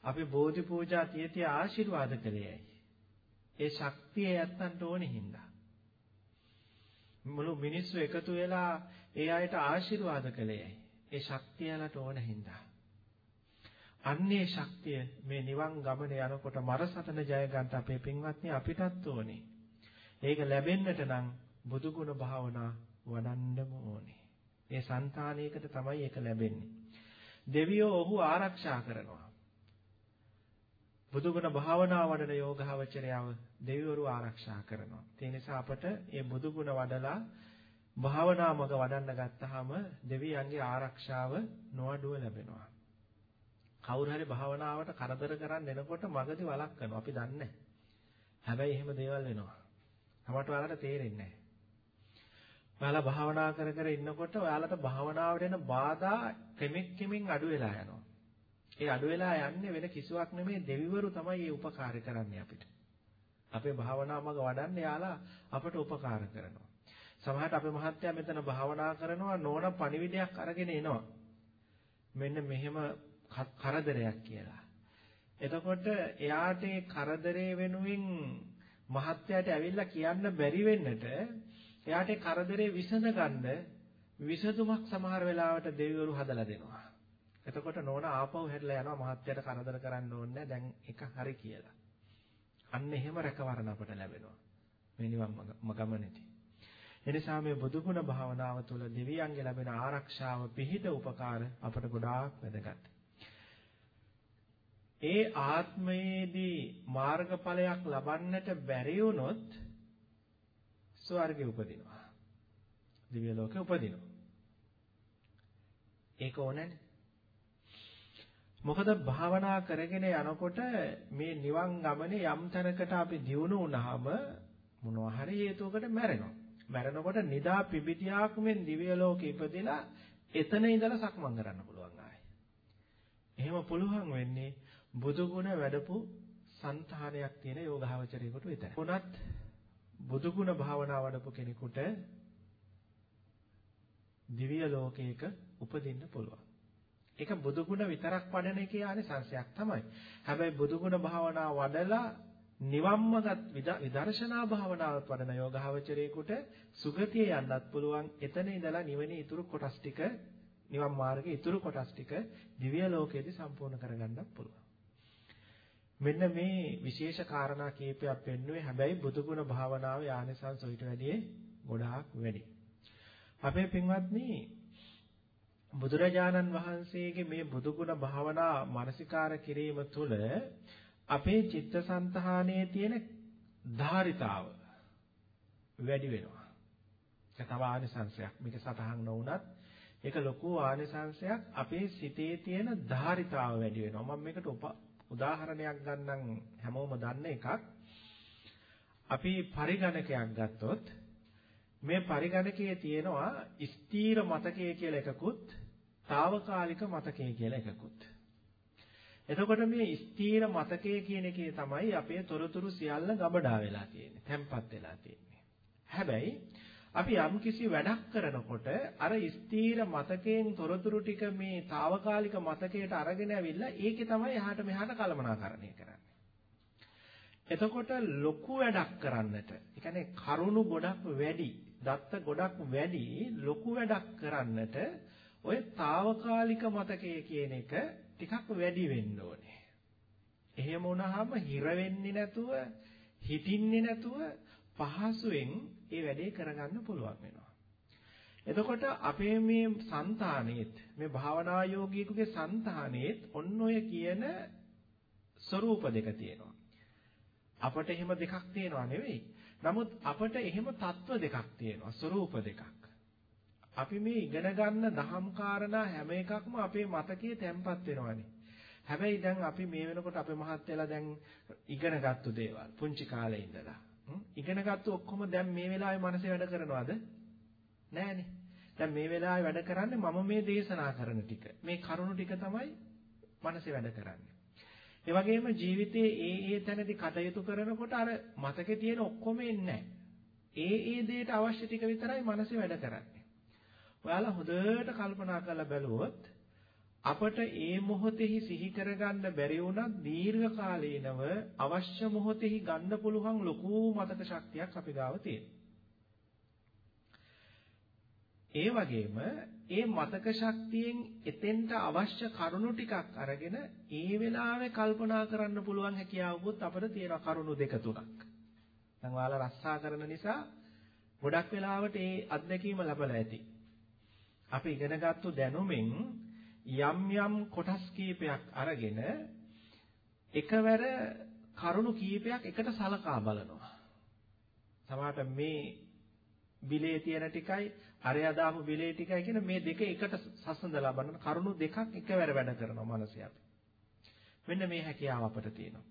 අපි බෝධි පූජා තියති ආශිර්වාද කළේයි. ඒ ශක්තිය යත්තන්ට ඕනේ හින්දා. මුළු මිනිස්සු එකතු වෙලා ඒ අයට ආශිර්වාද කළේයි. ඒ ශක්තියලට ඕන හින්දා. අන්නේ ශක්තිය මේ නිවන් ගමන යනකොට මරසතන ජය ගන්න අපේ පින්වත්නි අපිටත් ඕනේ. ඒක ලැබෙන්නට නම් බුදු ගුණ භාවනා වඩන්නම ඕනේ. ඒ సంతානයකට තමයි ඒක ලැබෙන්නේ. දෙවියෝ ඔහු ආරක්ෂා කරනවා. බුදුගුණ භාවනා වඩන යෝගාවචරයව දෙවිවරු ආරක්ෂා කරනවා. ඒ නිසා අපට මේ බුදුගුණ වඩලා භාවනා මග වඩන්න ගත්තාම දෙවියන්ගේ ආරක්ෂාව නොඅඩුව ලැබෙනවා. කවුරු හරි භාවනාවට කරදර කරන්න එනකොට මගදී වළක්වනවා. අපි දන්නේ හැබැයි එහෙම දේවල් වෙනවා. අපට ඔයාලට තේරෙන්නේ නැහැ. ඔයාලා භාවනා කර කර ඉන්නකොට ඔයාලට භාවනාවට එන බාධා කෙමෙක් කෙමෙන් අඩු වෙලා යනවා. ඒ අඩු වෙලා යන්නේ වෙන කිසිවක් නෙමෙයි දෙවිවරු තමයි මේ උපකාර කරන්නේ අපිට. අපේ භාවනා මග වඩන්න යාලා අපට උපකාර කරනවා. සමහරට අපේ මහත්තයා මෙතන භාවනා කරනවා නෝන පණිවිඩයක් අරගෙන එනවා. මෙන්න මෙහෙම කරදරයක් කියලා. එතකොට එයාට ඒ කරදරේ වෙනුවෙන් මහත්තයාට ඇවිල්ලා කියන්න බැරි වෙන්නට එයාට ඒ කරදරේ විසඳ ගන්න විසඳුමක් සමහර වෙලාවට දෙවිවරු හදලා දෙනවා. එතකොට නෝනා ආපහු හැරිලා යනවා මහත්තයාට කරදර කරන්න ඕනේ දැන් එක හරි කියලා. අන්න එහෙම රැකවරණ අපට ලැබෙනවා. මේ නිවන් ගමනේදී. එනිසා මේ බුදුගුණ භාවනාව තුළ දෙවියන්ගේ ලැබෙන ආරක්ෂාව පිහිට උපකාර අපට ගොඩාක් වැදගත්. ඒ ආත්මයේදී මාර්ගඵලයක් ලබන්නට බැරි වුණොත් ස්වර්ගේ උපදිනවා. දිව්‍ය ලෝකේ උපදිනවා. ඒක ඕනනේ. මොකද භාවනා කරගෙන යනකොට මේ නිවන් ගමනේ යම් තැනකට අපි දියුණු වුණාම මොනවා හරි හේතුවකට මැරෙනවා. මැරෙනකොට නිදා පිබිතියාකුමෙන් දිව්‍ය ලෝකෙ ඉපදිලා එතන ඉඳලා සක්මන් කරන්න පුළුවන් ආයේ. එහෙම පුළුවන් වෙන්නේ බුදු ගුණ වැඩපු సంతානයක් තියෙන යෝගාවචරයකට විතරයි. උනත් බුදු ගුණ භාවනා වඩපු කෙනෙකුට දිව්‍ය ලෝකයක උපදින්න පුළුවන්. ඒක බුදු ගුණ විතරක් වඩන එකේ ආනිසංශයක් තමයි. හැබැයි බුදු ගුණ භාවනා වඩලා නිවම්මගත් විදර්ශනා භාවනාවත් වඩන යෝගාවචරයේකට සුගතිය යන්නත් පුළුවන්. එතන ඉඳලා නිවනේ ඊතුරු කොටස් ටික නිවන් මාර්ගයේ ඊතුරු කොටස් ටික දිව්‍ය ලෝකයේදී සම්පූර්ණ කරගන්නත් පුළුවන්. මෙන්න මේ විශේෂ කාරණා කීපයක් පෙන්වුවේ හැබැයි බුදුගුණ භාවනාවේ ආනිසංස ඊට වැඩිය ගොඩාක් වැඩි. අපේ පින්වත්නි බුදුරජාණන් වහන්සේගේ මේ බුදුගුණ භාවනා මානසිකාර කිරීම තුළ අපේ චිත්තසංතානයේ තියෙන ධාරිතාව වැඩි වෙනවා. ඒක තව ආනිසංශයක්. මේක සතහන් නොවුනත් ඒක ලොකු ආනිසංශයක් අපේ සිතේ තියෙන ධාරිතාව වැඩි වෙනවා. මම මේකට උදාහරණයක් ගන්නම් හැමෝම දන්න එකක්. අපි පරිගණකයක් ගත්තොත් මේ පරිගණකයේ තියෙනවා ස්ථීර මතකය කියලා එකකුත් తాවකාලික මතකය කියලා එකකුත්. එතකොට මේ ස්ථීර මතකය කියන එකේ තමයි අපේ තොරතුරු සියල්ල ගබඩා වෙලා තියෙන්නේ, තැම්පත් වෙලා තියෙන්නේ. හැබැයි අපි යම්කිසි වැඩක් කරනකොට අර ස්ථීර මතකයෙන් තොරතුරු ටික මේ తాවකාලික මතකයට අරගෙන ඇවිල්ලා ඒකේ තමයි එහාට මෙහාට කළමනාකරණය කරන්නේ. එතකොට ලොකු වැඩක් කරන්නට, ඒ කියන්නේ කරුණු ගොඩක් වැඩි, දත්ත ගොඩක් වැඩි ලොකු වැඩක් කරන්නට ඔය తాවකාලික මතකය කියන එක ටිකක් වැඩි වෙන්න ඕනේ. එහෙම වුණාම හිර වෙන්නේ නැතුව, හිටින්නේ නැතුව පහසුවෙන් ඒ වැඩේ කරගන්න පුළුවන් වෙනවා. එතකොට අපේ මේ సంతානෙත් මේ භාවනා යෝගීකුගේ సంతානෙත් ඔන්න ඔය කියන ස්වરૂප දෙක තියෙනවා. අපට එහෙම දෙකක් තියෙනවා නෙවෙයි. නමුත් අපට එහෙම තත්ත්ව දෙකක් තියෙනවා ස්වરૂප දෙකක්. අපි මේ ඉගෙන ගන්න දහම් කාරණා හැම එකක්ම අපේ මතකයේ තැම්පත් වෙනවානේ. හැබැයි දැන් අපි මේ වෙනකොට අපේ මහත්යලා දැන් ඉගෙනගත්තු දේවල් පුංචි කාලේ ඉඳලා. ඉගෙනගත්තු ඔක්කොම දැන් මේ වෙලාවේ මනසේ වැඩ කරනවද? නෑනේ. දැන් මේ වෙලාවේ වැඩ කරන්නේ මම මේ දේශනා කරන ටික. මේ කරුණු ටික තමයි මනසේ වැඩ කරන්නේ. ඒ වගේම ජීවිතයේ ඒ ඒ තැනදී කටයුතු කරනකොට අර මතකේ තියෙන ඔක්කොම එන්නේ ඒ ඒ දේට අවශ්‍ය ටික විතරයි මනසේ වැඩ කරන්නේ. ඔයාලා හොඳට කල්පනා කරලා බැලුවොත් අපට ඒ මොහොතෙහි සිහි කරගන්න බැරි වුණත් දීර්ඝ කාලීනව අවශ්‍ය මොහොතෙහි ගන්න පුළුවන් ලොකු මතක ශක්තියක් අපි ගාව තියෙනවා. ඒ වගේම ඒ මතක ශක්තියෙන් එතෙන්ට අවශ්‍ය කරුණු ටිකක් අරගෙන ඒ වෙලාවේ කල්පනා කරන්න පුළුවන් හැකියාවකුත් අපිට තියෙනවා කරුණු දෙක තුනක්. දැන් ඔයාලා රස්සා කරන නිසා ගොඩක් වෙලාවට ඒ අත්දැකීම ලැබලා ඇති. අපි ඉගෙනගත්තු දැනුමින් යම් යම් කොටස් කීපයක් අරගෙන එකවර කරුණු කීපයක් එකට සලකා බලනවා. සමහරට මේ බිලේ තියෙන ටිකයි අරයා දාපු බිලේ ටිකයි කියන මේ දෙක එකට සසඳලා බලන කරුණු දෙකක් එකවර වැඩ කරනවා මනසේ අපි. මෙන්න මේ හැකියාව අපට තියෙනවා.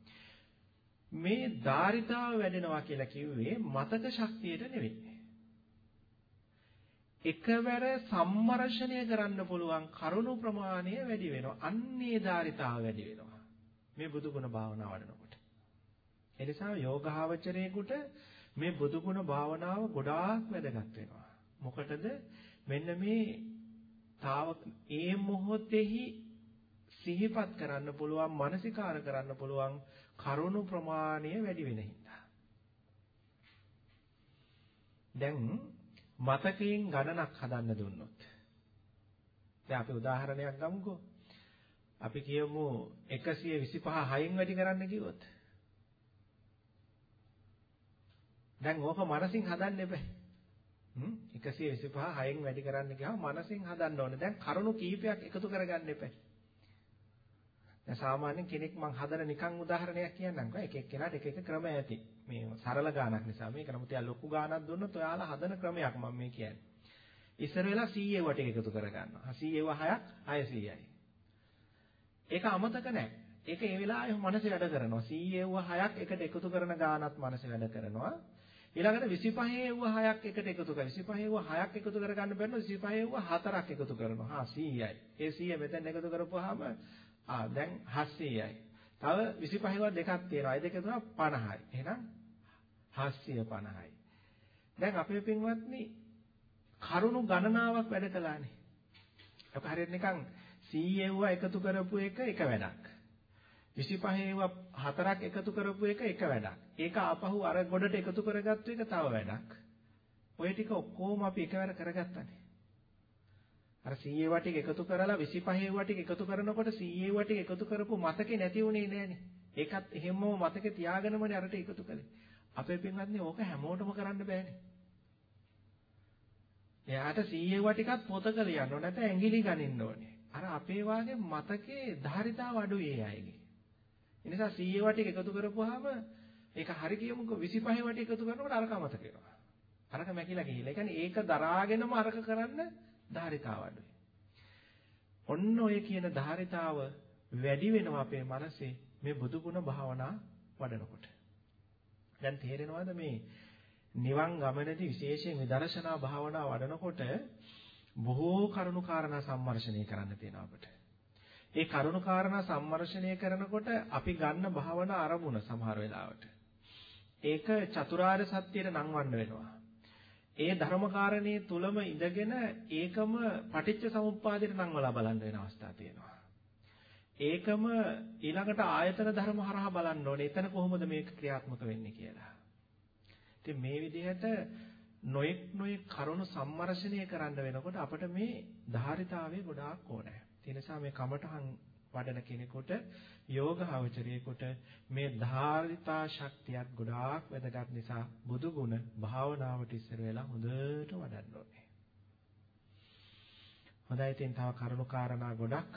මේ ධාරිතාව වැඩෙනවා කියලා කිව්වේ මතක ශක්තියට නෙවෙයි. එකවර සම්මර්ෂණය කරන්න පුළුවන් කරුණු ප්‍රමාණය වැඩි වෙනවා. අන්නේ ධාරිතාව වැඩි වෙනවා. මේ බුදු ගුණ භාවනාව වඩනකොට. ඒ නිසා යෝගාවචරයේකට මේ බුදු ගුණ භාවනාව ගොඩාක් වැදගත් වෙනවා. මොකටද? මෙන්න මේ තාව ඒ මොහොතෙහි සිහිපත් කරන්න පුළුවන්, මානසිකාර කරන්න පුළුවන් කරුණු ප්‍රමාණය වැඩි වෙන හින්දා. දැන් මතකයෙන් ගණනක් හදන්න දුන්නොත්. දැන් අපි උදාහරණයක් ගමුකෝ. අපි කියමු 125 6න් වැඩි කරන්න කිව්වොත්. දැන් ඕක මනසින් හදන්න එපා. හ්ම් 125 6න් වැඩි කරන්න ගියාම මනසින් හදන්න ඕනේ. දැන් කරුණු කීපයක් එකතු කරගන්න එපා. දැන් සාමාන්‍යයෙන් කෙනෙක් මං හදන නිකන් උදාහරණයක් කියන්නම්කෝ. එක එක්කෙනාට එක එක ක්‍රම ඇති. මේ සරල ගානක් නිසා මේක නමුත් යා ලොකු ගානක් දුන්නොත් ඔයාලා හදන ක්‍රමයක් මම මේ කියන්නේ. ඉස්සර වෙලා 100 වට එකතු කරගන්නවා. 100 6ක් 600යි. ඒක අමතක නැහැ. ඒක ඒ වෙලාවේ මනසේ වැඩ කරනවා. 100 6ක් එකට එකතු කරන ගානත් මනසේ වැඩ කරනවා. ඊළඟට 25 එව්ව 6ක් එකට එකතු කරලා 25 එව්ව 6ක් එකතු කරගන්න බැරිනොත් 25 එව්ව 4ක් එකතු කරනවා. හා 100යි. ඒ 100 මෙතෙන් එකතු කරපුවාම ආ දැන් 700යි. තව 25 එව්ව දෙකක් තියෙනවා. ඒ දෙක තුන 50යි. එහෙනම් 750යි. දැන් අපේ පින්වත්නි කරුණු ගණනාවක් වැඩ කළානේ. අප හරියට නිකන් 100 එව්ව එකතු කරපු එක එක වැඩක්. 25 ඒවා හතරක් එකතු කරපු එක එක වැඩක්. ඒක ආපහු අර ගොඩට එකතු කරගත්තු එක තව වැඩක්. ඔය ටික ඔක්කොම අපි එකවර කරගත්තානේ. අර 100 ඒවා ටික එකතු කරලා 25 ඒවා ටික එකතු කරනකොට 100 ඒවා ටික එකතු කරපු මතකේ නැති වුණේ නෑනේ. ඒකත් එහෙමම මතකේ තියාගෙනමනේ අරට එකතු කළේ. අපේ පින්වත්නි ඕක හැමෝටම කරන්න බෑනේ. එයාට 100 ඒවා ටිකක් පොතක ලියන්න ඕන නැත්නම් ඇඟිලි ගනින්න ඕනේ. අර අපේ වාගේ මතකේ ධාරිතාව අඩුයි ඒ අයගේ. ඒ නිසා 100 වටි එකතු කරපුවාම ඒක හරි කියමුකෝ 25 වටි එකතු කරනකොට අරක අමතක වෙනවා. අරක මැකිලා ගිහිල්ලා. ඒ කියන්නේ ඒක දරාගෙනම අරක කරන්න ධාරිතාව අඩුයි. ඔන්න ඔය කියන ධාරිතාව වැඩි වෙනවා අපේ මනසේ මේ බුදු ගුණ භාවනා වඩනකොට. දැන් තේරෙනවද මේ නිවන් ගමනේදී විශේෂයෙන් විදර්ශනා භාවනා වඩනකොට බොහෝ කරුණු කාරණා සම්මර්ෂණය කරන්න තියෙනවා අපිට. ඒ කරුණු කාරණා සම්මර්ෂණය කරනකොට අපි ගන්න භාවනා අරමුණ සමහර වෙලාවට. ඒක චතුරාර්ය සත්‍යයට නංවන්න වෙනවා. ඒ ධර්මකාරණයේ තුලම ඉඳගෙන ඒකම පටිච්ච සමුප්පාදයට නංවලා බලන්න වෙන අවස්ථා තියෙනවා. ඒකම ඊළඟට ආයතන ධර්ම හරහා බලන්න ඕනේ. එතන කොහොමද මේක ක්‍රියාත්මක වෙන්නේ කියලා. ඉතින් මේ විදිහට නොඑක් නොඑක් කරුණු සම්මර්ෂණය කරන්න වෙනකොට අපිට මේ ධාරිතාවය ගොඩාක් ඕනේ. ඒ නිසා මේ කමඨහන් වඩන කෙනෙකුට යෝගාවචරයේකට මේ ධාරිතා ශක්තියක් ගොඩාක් වැදගත් නිසා බුදු ගුණ භාවනාවට ඉස්සර වෙලා හොඳට වඩන්න ඕනේ. හොඳයි ඉතින් තව කරුණු කාරණා ගොඩක්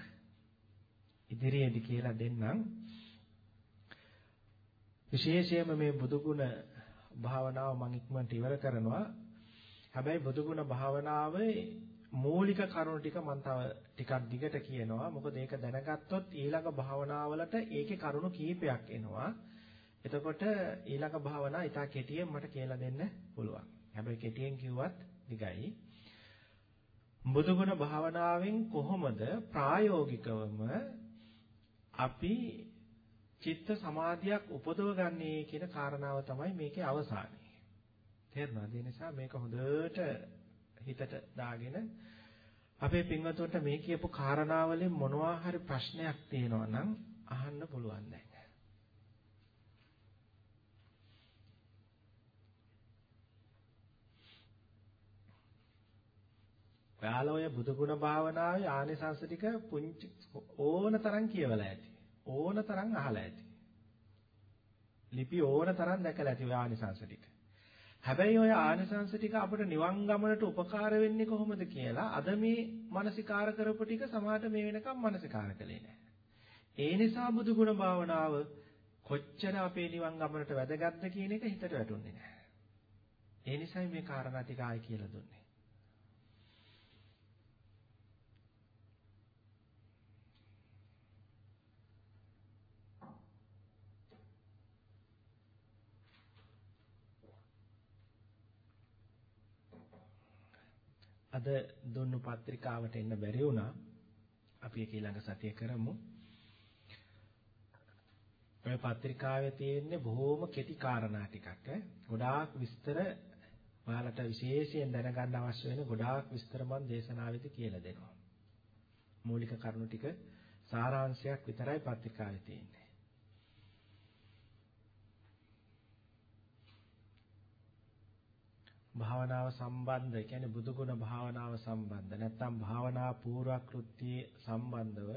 ඉදිරියේදී කියලා දෙන්නම්. විශේෂයෙන්ම මේ බුදු ගුණ භාවනාව මම ඉක්මනට ඉවර කරනවා. හැබැයි බුදු ගුණ භාවනාවේ මූලික කරුණු ටික මම තව ටිකක් දිගට කියනවා. මොකද ඒක දැනගත්තොත් ඊළඟ භාවනාවලට ඒකේ කරුණු කීපයක් එනවා. එතකොට ඊළඟ භාවනා ඊට කෙටියෙන් මට කියලා දෙන්න පුළුවන්. හැබැයි කෙටියෙන් කිව්වත් දිගයි. බුදුගුණ භාවනාවෙන් කොහොමද ප්‍රායෝගිකවම අපි චිත්ත සමාධියක් උපදවගන්නේ කියන කාරණාව තමයි මේකේ අවසානය. තේරුණාද? ඒ නිසා මේක හොඳට හිතට දාගෙන අපේ පින්වතුන්ට මේ කියපු කාරණාවලින් මොනවා හරි ප්‍රශ්නයක් තියෙනවා නම් අහන්න පුළුවන් දැන්. ඔයාලා ඔය බුදුගුණ භාවනාවේ ආනිසංස ටික පුංචි ඕන තරම් කියවලා ඇති. ඕන තරම් අහලා ඇති. ලිපි ඕන තරම් දැකලා ඇති ඔය ආනිසංස ටික. හැබැයි ඔය ආනිසංස ටික අපිට නිවන් ගමනට උපකාර වෙන්නේ කොහොමද කියලා අද මේ මානසිකාර කරපු ටික සමාහට මේ වෙනකම් මානසිකාර කළේ නැහැ. ඒ නිසා බුදු ගුණ භාවනාව කොච්චර අපේ නිවන් ගමනට වැදගත්ද කියන එක හිතට වැටුන්නේ නැහැ. ඒ නිසයි මේ කාරණා ටික ආයි කියලා දුන්නේ. අද දුන්නු පත්‍රිකාවට එන්න බැරි වුණා. අපි ඒක ඊළඟ සතියේ කරමු. ඔය පත්‍රිකාවේ තියෙන්නේ බොහොම කෙටි කාරණා ටිකක්. ගොඩාක් විස්තර ඔයාලට විශේෂයෙන් දැනගන්න අවශ්‍ය වෙන ගොඩාක් විස්තර මම දේශනාවෙදි කියලා දෙනවා. මූලික කරුණු ටික සාරාංශයක් විතරයි පත්‍රිකාවේ තියෙන්නේ. භාවනාව සම්බන්ධ, කියන්නේ බුදුගුණ භාවනාව සම්බන්ධ, නැත්නම් භාවනා පූර්වක්‍ෘත්‍ය සම්බන්ධව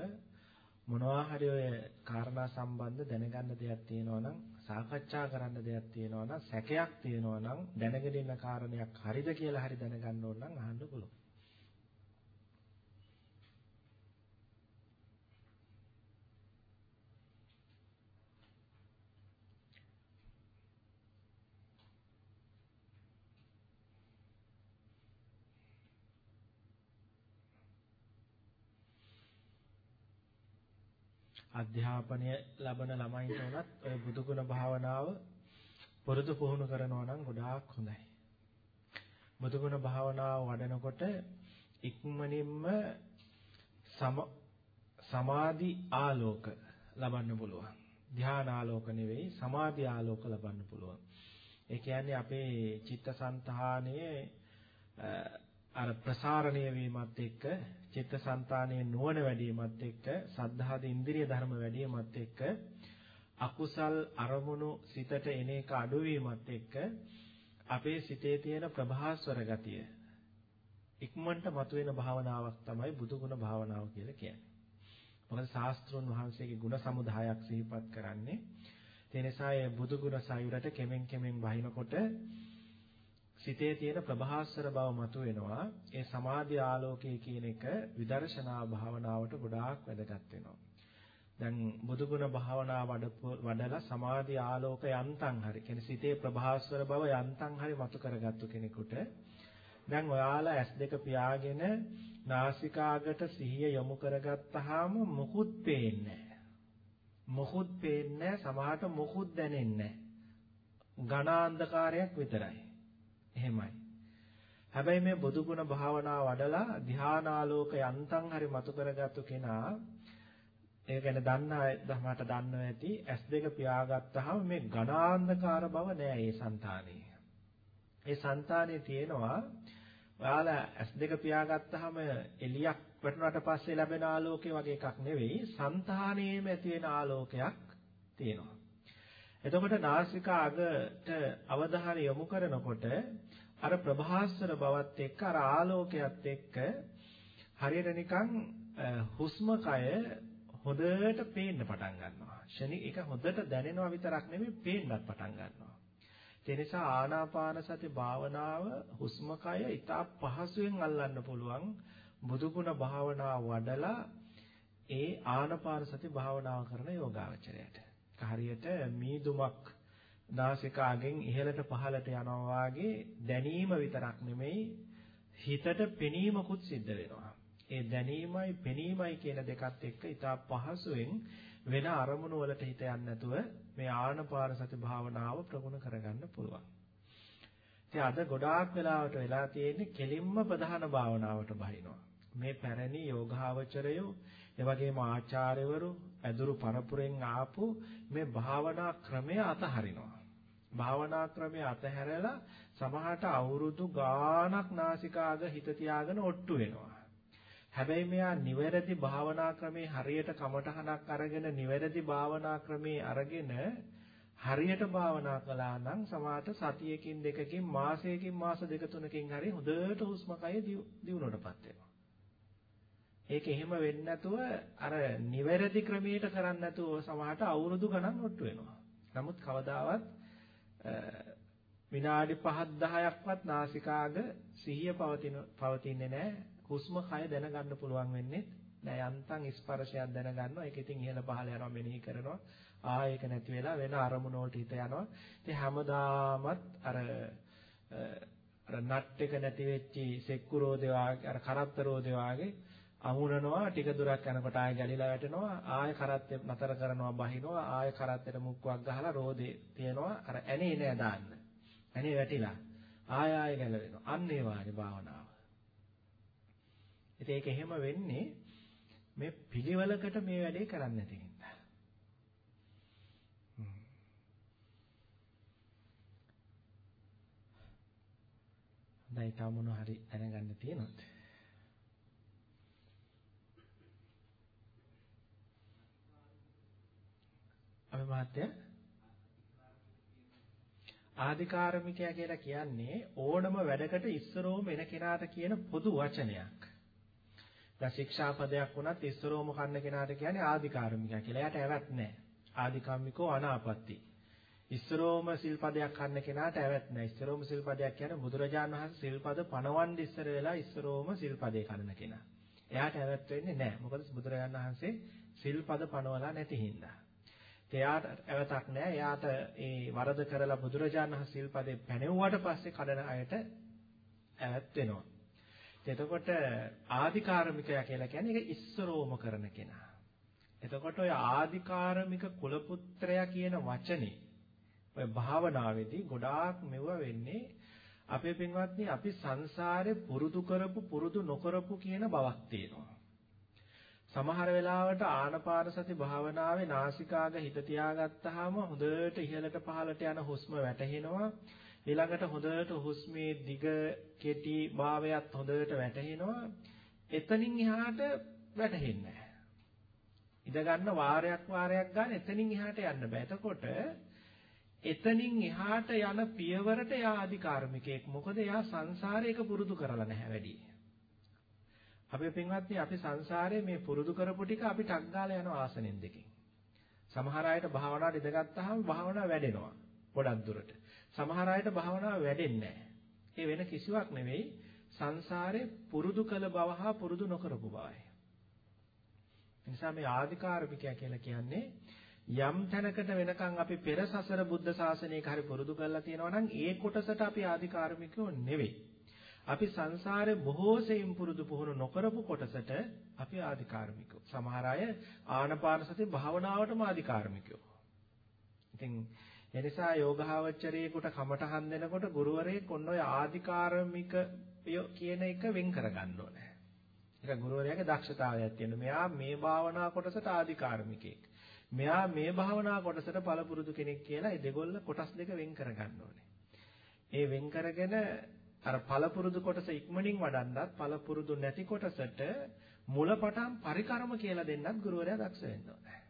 මොනවා හරි ඔය කාරණා සම්බන්ධ දැනගන්න දෙයක් තියෙනවා නම් සාකච්ඡා කරන්න දෙයක් තියෙනවා නම් සැකයක් තියෙනවා නම් දැනගෙන ඉන්න කාරණයක් හරිද කියලා හරි දැනගන්න ඕන නම් අහන්න පුළුවන්. අධ්‍යාපනය ලබන ළමයින්ට උනත් ඔය බුදුගුණ භාවනාව පුරුදු පුහුණු කරනවා නම් ගොඩාක් හොඳයි. බුදුගුණ භාවනාව වඩනකොට ඉක්මනින්ම සමාධි ආලෝක ලබන්න පුළුවන්. ධ්‍යාන ආලෝක නෙවෙයි සමාධි ආලෝක ලබන්න පුළුවන්. ඒ කියන්නේ අපේ චිත්තසංතානයේ අර ප්‍රසාරණය වීමත් එක්ක චිත්තසංතානයේ නුවණ වැඩිවීමත් එක්ක සද්ධාද ඉන්ද්‍රිය ධර්ම වැඩිවීමත් එක්ක අකුසල් අරමුණු සිතට එන එක අඩුවීමත් එක්ක අපේ සිතේ තියෙන ප්‍රභාස්වර ගතිය ඉක්මනට මතුවෙන භාවනාවක් තමයි බුදුගුණ භාවනාව කියලා කියන්නේ. මොකද ශාස්ත්‍රුන් වහන්සේගේ ගුණ සමුදායක් සිහිපත් කරන්නේ. ඒ නිසා ඒ බුදුගුණ සයුරට කෙමෙන් කෙමෙන් වහිනකොට සිතේ තියෙන ප්‍රභාස්වර බව මතුවෙනවා. ඒ සමාධි ආලෝකය කියන එක විදර්ශනා භාවනාවට ගොඩාක් වැදගත් වෙනවා. දැන් බුදුගුණ භාවනා වඩලා සමාධි ආලෝක යන්තම් හරි කියන්නේ සිතේ ප්‍රභාස්වර බව යන්තම් හරි මතු කරගත්තු කෙනෙකුට දැන් ඔයාලා S2 පියාගෙන නාසිකාගට සිහිය යොමු කරගත්තාම මොකුත් පේන්නේ මොකුත් පේන්නේ සමහරට මොකුත් දැනෙන්නේ ඝන අන්ධකාරයක් විතරයි එහෙමයි. හැබැයි මේ බුදු ගුණ භාවනාව වඩලා ධානාලෝක යන්තම් හරි මතු කරගත්තු කෙනා ඒ කියන්නේ දන්නා මට දන්නව ඇති S2 පියාගත්තාම මේ ඝනාන්ධකාර බව නෑ ඒ సంతානේ. ඒ సంతානේ තියෙනවා ඔයාලා S2 පියාගත්තාම එලියක් වැටුණාට පස්සේ ලැබෙන ආලෝකය වගේ එකක් නෙවෙයි సంతානේම ඇති වෙන ආලෝකයක් තියෙනවා. එතකොට නාසික අගට අවධානය යොමු කරනකොට අර ප්‍රභාස්වර බවත් එක්ක අර ආලෝකයත් එක්ක හරියට නිකන් හුස්ම කය හොඳට පේන්න පටන් ගන්නවා. ශනික ඒක හොඳට දැනෙනවා විතරක් නෙමෙයි පේන්නත් පටන් ගන්නවා. ඒ නිසා ආනාපාන සති භාවනාව හුස්ම කය ඉතා පහසුවෙන් අල්ලන්න පුළුවන් බුදුගුණ භාවනාව වඩලා ඒ ආනාපාන සති භාවනාව කරන යෝගාවචරයට. හරියට මීදුමක් නාසිකාගෙන් ඉහළට පහළට යනවා වාගේ දැනීම විතරක් නෙමෙයි හිතට පෙනීමකුත් සිද්ධ වෙනවා. ඒ දැනීමයි පෙනීමයි කියන දෙකත් එක්ක ඉතා පහසුවෙන් වෙන අරමුණු වලට හිත යන්නේ නැතුව මේ ආනපාන සති භාවනාව ප්‍රගුණ කරගන්න පුළුවන්. ඉතින් අද ගොඩාක් වෙලාවට වෙලා තියෙන්නේ කෙලින්ම ප්‍රධාන භාවනාවට බහිනවා. මේ පැරණි යෝගාවචරයෝ එවැගේම ආචාර්යවරු ඇදුරු පරපුරෙන් ආපු මේ භාවනා ක්‍රමය අතහරිනවා. භාවනා ක්‍රමය අතහැරලා සමහරට අවුරුදු ගාණක් නාසිකාග හිත තියාගෙන ඔට්ටු වෙනවා. හැබැයි මෙයා නිවැරදි භාවනා ක්‍රමේ හරියට කමටහනක් අරගෙන නිවැරදි භාවනා ක්‍රමේ අරගෙන හරියට භාවනා කළා නම් සමහරට සතියකින් දෙකකින් මාසයකින් මාස දෙක තුනකින් හරි හොඳට හුස්ම කය දියුණුවටපත් වෙනවා. ඒක එහෙම වෙන්නේ නැතුව අර නිවැරදි ක්‍රමයට කරන්නේ නැතුව සමහරට අවුරුදු ගණන් ඔට්ටු වෙනවා. නමුත් කවදාවත් විනාඩි 5ක් 10ක්වත් නාසිකාග සිහිය පවතින පවතින්නේ නැහැ. හුස්ම කය දැනගන්න පුළුවන් වෙන්නේ නෑ. යන්තම් ස්පර්ශයක් දැනගන්නවා. ඒක ඉතින් ඉහළ පහළ යනවා මෙනෙහි කරනවා. ආ ඒක නැති වෙලා වෙන අරමුණ වලට හිත යනවා. ඉතින් හැමදාමත් අර අර නට් එක නැති වෙච්චි සෙක්කු රෝදේ වාගේ අර කරත්ත රෝදේ වාගේ අහුනනවා ටික දුරක් යනකොට ආයෙ ගැලිලා වැටෙනවා ආයෙ කරත්තේ නතර කරනවා බහිනවා ආයෙ කරත්තේට මුක්කුවක් ගහලා රෝදේ තියනවා. අර ඇනේ නෑ දාන්න. ඇනේ වැටිලා. ආයෙ ආයෙ ගැලවෙනවා. අන්න ඒ වාගේ භාවනාව. ඉතින් ඒක එහෙම වෙන්නේ මේ පිළිවෙලකට මේ වැඩේ කරන්නේ නැති හින්දා. හොඳයි තා මොන හරි දැනගන්න තියෙනවද අපි මහත්තයා ආධිකාරමිකයා කියලා කියන්නේ ඕනම වැඩකට ඉස්සරෝම එන කෙනාට කියන පොදු වචනයක්. දැන් ශික්ෂාපදයක් වුණත් ඉස්සරෝම කන්න කෙනාට කියන්නේ ආධිකාරමිකයා කියලා. එයාට ඇවත් නැහැ. ආධිකම්මිකෝ අනාපත්‍ති. ඉස්සරෝම සිල්පදයක් කන්න කෙනාට ඇවත් නැහැ. ඉස්සරෝම සිල්පදයක් කියන්නේ බුදුරජාණන් වහන්සේ සිල්පද පනවන්න ඉස්සර වෙලා ඉස්සරෝම සිල්පදේ කන්න කෙනා. එයාට ඇවත් වෙන්නේ නැහැ. මොකද බුදුරජාණන් වහන්සේ සිල්පද පනවලා නැති හින්දා. එයාට ඇවතක් නැහැ. එයාට ඒ වරද කරලා බුදුරජාණන් වහන්සේ සිල්පදේ පැනෙව්වට පස්සේ කඩන අයට ඇවත් වෙනවා. එතකොට ආධිකාරමිකයා කියලා කියන්නේ ඒක ඉස්සරෝම කරන කෙනා. එතකොට ඔය ආධිකාරමික කුලපුත්‍රයා කියන වචනේ ඔය භාවනාවේදී ගොඩාක් මෙව වෙන්නේ අපේ පින්වත්නි අපි සංසාරේ පුරුදු කරපු පුරුදු නොකරපු කියන බවක් තියෙනවා. සමහර වෙලාවට ආනපාන සති භාවනාවේ නාසිකාග හිත තියාගත්තාම හොඳට ඉහළට පහළට යන හුස්ම වැටහෙනවා. ඊළඟට හොඳට හුස්මේ දිග කෙටි භාවයත් හොඳට වැටහෙනවා. එතනින් එහාට වැටහෙන්නේ නැහැ. ඉඳ ගන්න වාරයක් වාරයක් ගන්න එතනින් එහාට යන්න බෑ. එතකොට එතනින් එහාට යන පියවරට යා අධිකාර්මිකයෙක්. මොකද එයා සංසාරයක පුරුදු කරලා නැහැ වැඩි. අපේ පින්වත්නි අපි සංසාරයේ මේ පුරුදු කරපු ටික අපි ටක් ගාලා යන ආසනෙන් දෙකෙන්. සමහර අයට භාවනාවට ඉඳගත්තාම භාවනාව වැඩෙනවා ගොඩක් දුරට. සමහර අයට භාවනාව වැඩෙන්නේ නැහැ. ඒ වෙන කිසිවක් නෙවෙයි සංසාරේ පුරුදු කළ බව හා පුරුදු නොකරපු බවයි. නිසා මේ ආධිකාරමිකය කියලා කියන්නේ යම් තැනකට වෙනකන් අපි පෙර සසර බුද්ධ ශාසනයක හරි පුරුදු කරලා තියෙනවා නම් ඒ කොටසට අපි ආධිකාරමිකයෝ නෙවෙයි. අපි සංසාරේ බොහෝ සෙයින් පුරුදු පුහුණු නොකරපු කොටසට අපි ආධිකාර්මිකෝ. සමහර අය ආනපාන සති භාවනාවටම ආධිකාර්මිකෝ. ඉතින් එනිසා යෝගාවචරයේකට කමටහන් දෙනකොට ගුරුවරයෙක් ඔන්න ඔය ආධිකාර්මික කියන එක වෙන් කරගන්න ඕනේ. ඒක ගුරුවරයාගේ දක්ෂතාවයක් තියෙනවා. මෙයා මේ භාවනා කොටසට ආධිකාර්මිකයෙක්. මෙයා මේ භාවනා කොටසට පළපුරුදු කෙනෙක් කියලා ඒ දෙගොල්ල කොටස් දෙක වෙන් කරගන්න ඕනේ. ඒ වෙන් කරගෙන අර පළපුරුදු කොටස ඉක්මනින් වඩන්නත් පළපුරුදු නැති කොටසට මුලපටන් පරිකරම කියලා දෙන්නත් ගුරුවරයා දක්ෂ වෙන්න ඕනේ.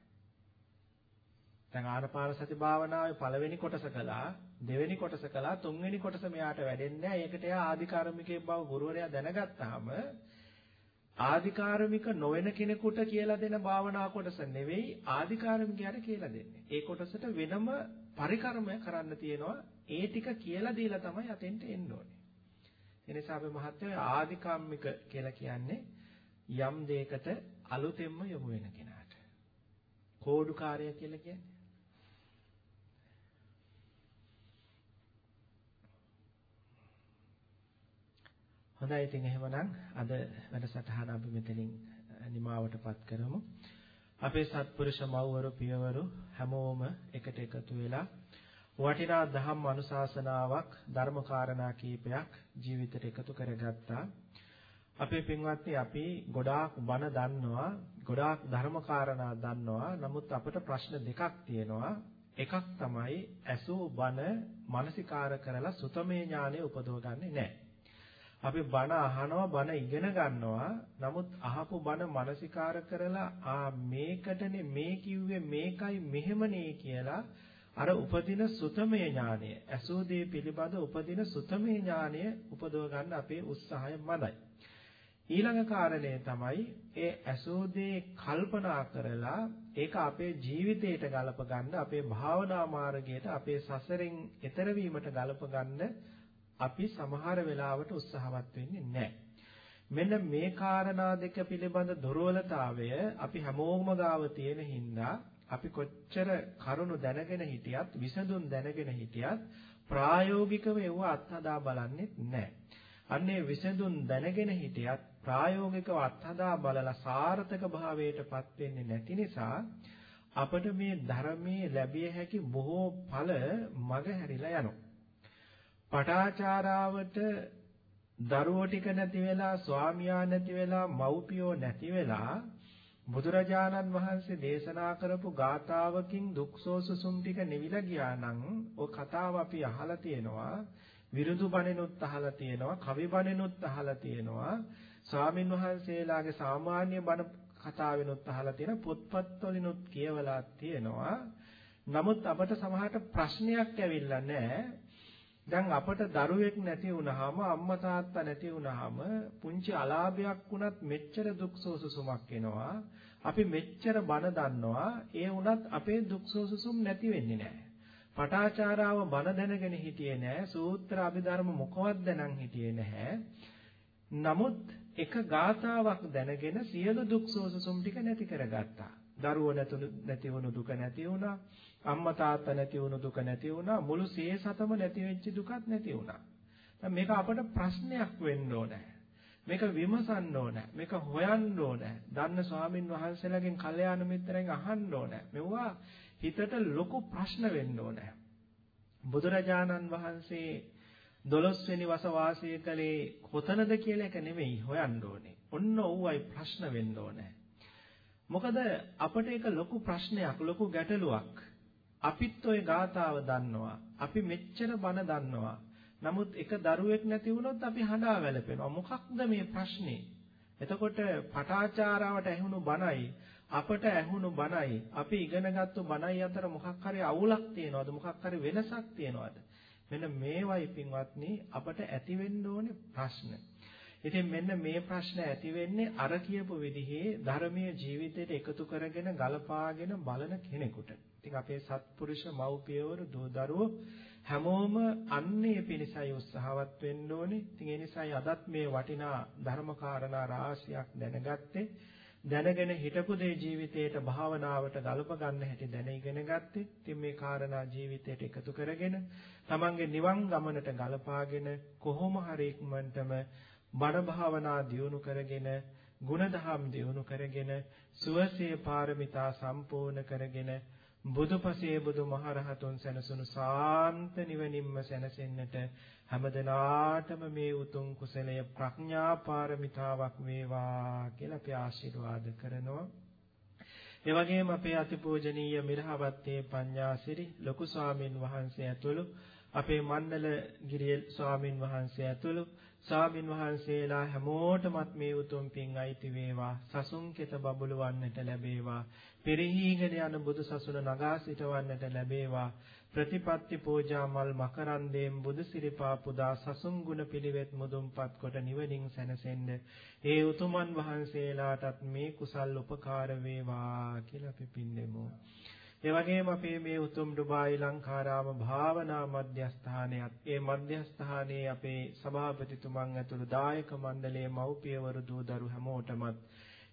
දැන් ආනපාන සති භාවනාවේ පළවෙනි කොටස කළා, දෙවෙනි කොටස කළා, තුන්වෙනි කොටස මෙයාට වැඩෙන්නේ නැහැ. ඒකට එයා ආධිකාරමිකේ බව ගුරුවරයා දැනගත්තාම ආධිකාරමික නොවන කෙනෙකුට කියලා දෙන භාවනා කොටස නෙවෙයි ආධිකාරමිකයට කියලා දෙන්නේ. ඒ කොටසට වෙනම පරිකරමය කරන්න තියෙනවා. ඒ ටික කියලා දීලා තමයි අතෙන්ට එන්න ඕනේ. එනිසා අපි මහත්වෝ ආධිකම්මික කියලා කියන්නේ යම් දෙයකට අලුතෙන්ම යොමු වෙන කෙනාට. කෝඩුකාරය කියලා කියන්නේ. හොඳයි ඉතින් එහෙමනම් අද වැඩසටහන අපි මෙතනින් නිමාවටපත් කරමු. අපේ සත්පුරුෂ මව්වරු පියවරු හැමෝම එකට එකතු වෙලා වටිනා ධම්ම අනුශාසනාවක් ධර්මකාරණා කීපයක් ජීවිතයට එකතු කරගත්තා. අපේ පින්වත්නි අපි ගොඩාක් බණ දන්නවා, ගොඩාක් ධර්මකාරණා දන්නවා. නමුත් අපිට ප්‍රශ්න දෙකක් තියෙනවා. එකක් තමයි ඇසූ බණ මානසිකාර කරලා සුතමේ ඥානෙ උපදවගන්නේ නැහැ. අපි බණ අහනවා බණ ඉගෙන ගන්නවා නමුත් අහපු බණ මානසිකාර කරලා ආ මේකටනේ මේ කිව්වේ මේකයි මෙහෙමනේ කියලා අර උපදින සුතමේ ඥානය ඇසූ දේ පිළිබඳ උපදින සුතමේ ඥානය උපදව ගන්න අපේ උත්සාහය මදයි. ඊළඟ කාරණය තමයි ඒ ඇසූ දේ කල්පනා කරලා ඒක අපේ ජීවිතයට ගලප ගන්න අපේ භාවනා මාර්ගයට අපේ සසරෙන් එතර වීමට ගලප ගන්න අපි සමහර වෙලාවට උත්සාහවත් වෙන්නේ නැහැ. මෙන්න මේ කාරණා දෙක පිළිබඳ දුර්වලතාවය අපි හැමෝම ගාව තියෙන හින්දා අපි කොච්චර කරුණු දැනගෙන හිටියත් විසඳුම් දැනගෙන හිටියත් ප්‍රායෝගිකව ඒව අත්හදා බලන්නේ නැහැ. අන්නේ විසඳුම් දැනගෙන හිටියත් ප්‍රායෝගිකව අත්හදා බලලා සාර්ථක භාවයටපත් වෙන්නේ නැති නිසා අපිට මේ ධර්මයේ ලැබිය හැකි බොහෝ ඵල මග හැරිලා යනවා. පටාචාරාවට දරුවෝ ටික නැති වෙලා ස්වාමියා නැති වෙලා මව්පියෝ නැති වෙලා බුදුරජාණන් වහන්සේ දේශනා කරපු ගාතාවකින් දුක්සෝසුසුම් ටික නිවිලා ගියා නම් ඔය කතාව අපි අහලා තියෙනවා. විරුදු බණෙනුත් අහලා තියෙනවා කවි බණෙනුත් අහලා තියෙනවා. ස්වාමින් වහන්සේලාගේ සාමාන්‍ය බණ කතාවෙනුත් අහලා තියෙන පොත්පත් වලිනුත් කියවලා තියෙනවා. නමුත් අපට සමහරට ප්‍රශ්නයක් ඇවිල්ලා නැහැ. දැන් අපට දරුවෙක් නැති වුනහම අම්මා තාත්තා නැති වුනහම පුංචි අලාභයක් වුණත් මෙච්චර දුක් සෝසුසුමක් එනවා. අපි මෙච්චර බන දන්නවා. ඒ වුණත් අපේ දුක් සෝසුසුම් නැති වෙන්නේ නැහැ. පටාචාරාව බන දැනගෙන හිටියේ නැහැ. සූත්‍ර අභිධර්ම මොකවත් දැනන් හිටියේ නැහැ. නමුත් එක ගාතාවක් දැනගෙන සියලු දුක් සෝසුසුම් ටික නැති කරගත්තා. දරුවෝ නැති වුණු දුක නැති වුණා. අම්මා තාත්තා නැති වුණු දුක නැති වුණා. මුළු සියසතම නැති වෙච්ච දුකක් නැති වුණා. දැන් මේක අපට ප්‍රශ්නයක් වෙන්න ඕනේ. මේක විමසන්න ඕනේ. මේක හොයන්න ඕනේ. දන්න ස්වාමින් වහන්සේලාගෙන් කල්යාණ මිත්‍රයන් අහන්න ඕනේ. මෙවුවා හිතට ලොකු ප්‍රශ්න වෙන්න ඕනේ. බුදුරජාණන් වහන්සේ 12 වෙනි වස වාසය කළේ කොතනද කියලා එක නෙමෙයි හොයන්න ඕනේ. ඔන්න ඕවයි ප්‍රශ්න වෙන්න ඕනේ. මොකද අපට ඒක ලොකු ප්‍රශ්නයක්, ලොකු ගැටලුවක්. අපිත් ওই ගාතාව දන්නවා. අපි මෙච්චර බණ දන්නවා. නමුත් එක දරුවෙක් නැති වුණොත් අපි හඬා වැළපෙනවා. මොකක්ද මේ ප්‍රශ්නේ? එතකොට පටාචාරාවට ඇහුණු බණයි අපට ඇහුණු බණයි අපි ඉගෙනගත්තු බණයි අතර මොකක් හරි අවුලක් තියෙනවද මොකක් හරි වෙනසක් තියෙනවද මෙන්න මේවයි පින්වත්නි අපට ඇති වෙන්න ඕනේ ප්‍රශ්න. ඉතින් මෙන්න මේ ප්‍රශ්න ඇති වෙන්නේ අර කියපු විදිහේ ධර්මීය ජීවිතයට එකතු කරගෙන ගලපාගෙන බලන කෙනෙකුට. ඉතින් අපේ සත්පුරුෂ මව්පියවරු දූ දරුවෝ හැමෝම අන්නේ පිණිසයි උත්සාහවත් වෙන්න ඕනේ. ඉතින් ඒ නිසායි අදත් මේ වටිනා ධර්මකාරණා රාශියක් දැනගත්තේ. දැනගෙන හිටපු දේ ජීවිතයට භාවනාවට ගලප ගන්න හැටි දැන ඉගෙන ගත්තේ. ඉතින් මේ කාරණා ජීවිතයට එකතු කරගෙන තමන්ගේ නිවන් ගමනට ගලපාගෙන කොහොම හරි ඉක්මනටම බණ භාවනා දියුණු කරගෙන ගුණධම් දියුණු කරගෙන සුවසේ පාරමිතා සම්පූර්ණ කරගෙන බුදුපසේ බුදුමහරහතුන් සැනසුණු සාන්ත නිවනින්ම සැනසෙන්නට හැමදෙනාටම මේ උතුම් කුසලය ප්‍රඥා පාරමිතාවක් වේවා කියලා අපි ආශිර්වාද කරනවා. ඒ වගේම අපේ අතිපූජනීය මිරහවත්තේ පඤ්ඤාසිරි ලොකු ස්වාමින් වහන්සේ ඇතුළු අපේ මණ්ඩල ගිරිය ස්වාමින් වහන්සේ ඇතුළු ස්වාමින් වහන්සේලා හැමෝටමත් මේ උතුම් පින් අයිති වේවා. සසුන් කෙත බබළුවන්නට ලැබේවා. පෙරහීගෙන යන බුදු සසුන නගා සිටවන්නට ලැබේවා. ප්‍රතිපත්ති පූජා මල් මකරන්දයෙන් බුදු සිරිපා පුදා සසුන් ගුණ පිළිවෙත් මුදුන්පත් කොට නිවනින් සැනසෙන්න. ඒ උතුමන් වහන්සේලාටත් මේ කුසල් උපකාර වේවා කියලා අපි පින්නෙමු. ඒ වගේම අපේ මේ උතුම් ඩුබායි ලංකාරාම භාවනා මධ්‍යස්ථානයත් ඒ මධ්‍යස්ථානයේ අපේ සභාපතිතුමන් ඇතුළු දායක මණ්ඩලයේ මව්පියවරු දූ දරු හැමෝටමත්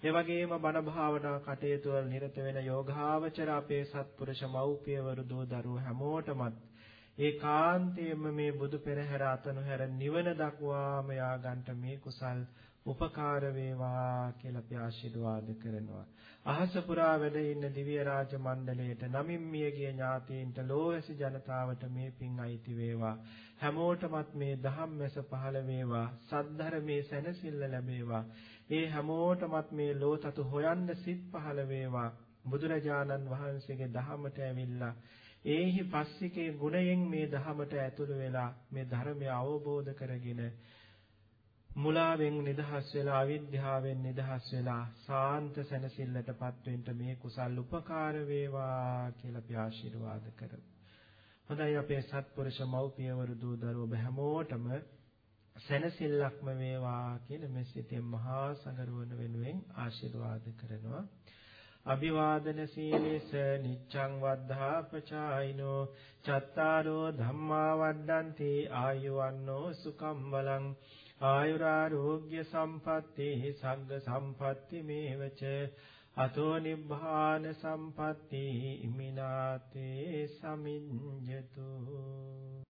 ඒ වගේම බණ භාවනා කටයුතු වල නිරත වෙන යෝගාවචර අපේ සත්පුරුෂ මව්පියවරු දෝ දරුවෝ හැමෝටමත් ඒකාන්තයෙන්ම මේ බුදු පෙරහැර අතනුහැර නිවන දක්වාම යාගන්ට මේ කුසල් උපකාර වේවා කියලා අපි ආශිර්වාද කරනවා. අහස පුරා වැඩ ඉන්න දිව්‍ය රාජ මණ්ඩලයට නමින් මියගිය ඥාතීන්ට ලෝවැසි ජනතාවට මේ පින් අයිති වේවා. හැමෝටමත් මේ ධම්මැස පහළ වේවා. සද්ධර්මයේ සැනසෙල්ල ලැබේවා. ඒ හැමෝටමත් මේ ලෝතතු හොයන්න සිත් පහළ වේවා. බුදුරජාණන් වහන්සේගේ දහමට ඇවිල්ලා ඒහි පස්සිකේ ගුණයෙන් මේ දහමට ඇතුළු වෙලා මේ ධර්මය අවබෝධ කරගෙන මුලාවෙන් නිදහස් වෙලා අවිද්‍යාවෙන් නිදහස් වෙලා සාන්ත සැනසෙල්ලටපත් වෙන්න මේ කුසල් උපකාර වේවා කියලා අපි ආශිර්වාද කරමු. හොඳයි අපේ සත්පුරුෂ මව්පියවරු දූ දරුවෝ හැමෝටම සැනසෙල්ලක්ම වේවා කියන මෙසිතෙන් මහා සංගරුවන වෙනුවෙන් ආශිර්වාද කරනවා. අභිවාදන සීලස නිච්ඡං වද්ධාපචායිනෝ චත්තාරෝ ධම්මා වඩ්ඩಂತಿ ආයුවන්නෝ සුකම් බලං ආයුරාෝග්‍ය සම්පatti සග්ග සම්පatti මේවච අතෝ නිබ්බාන සම්පatti ඉමිනාතේ සමිඤ්ඤතු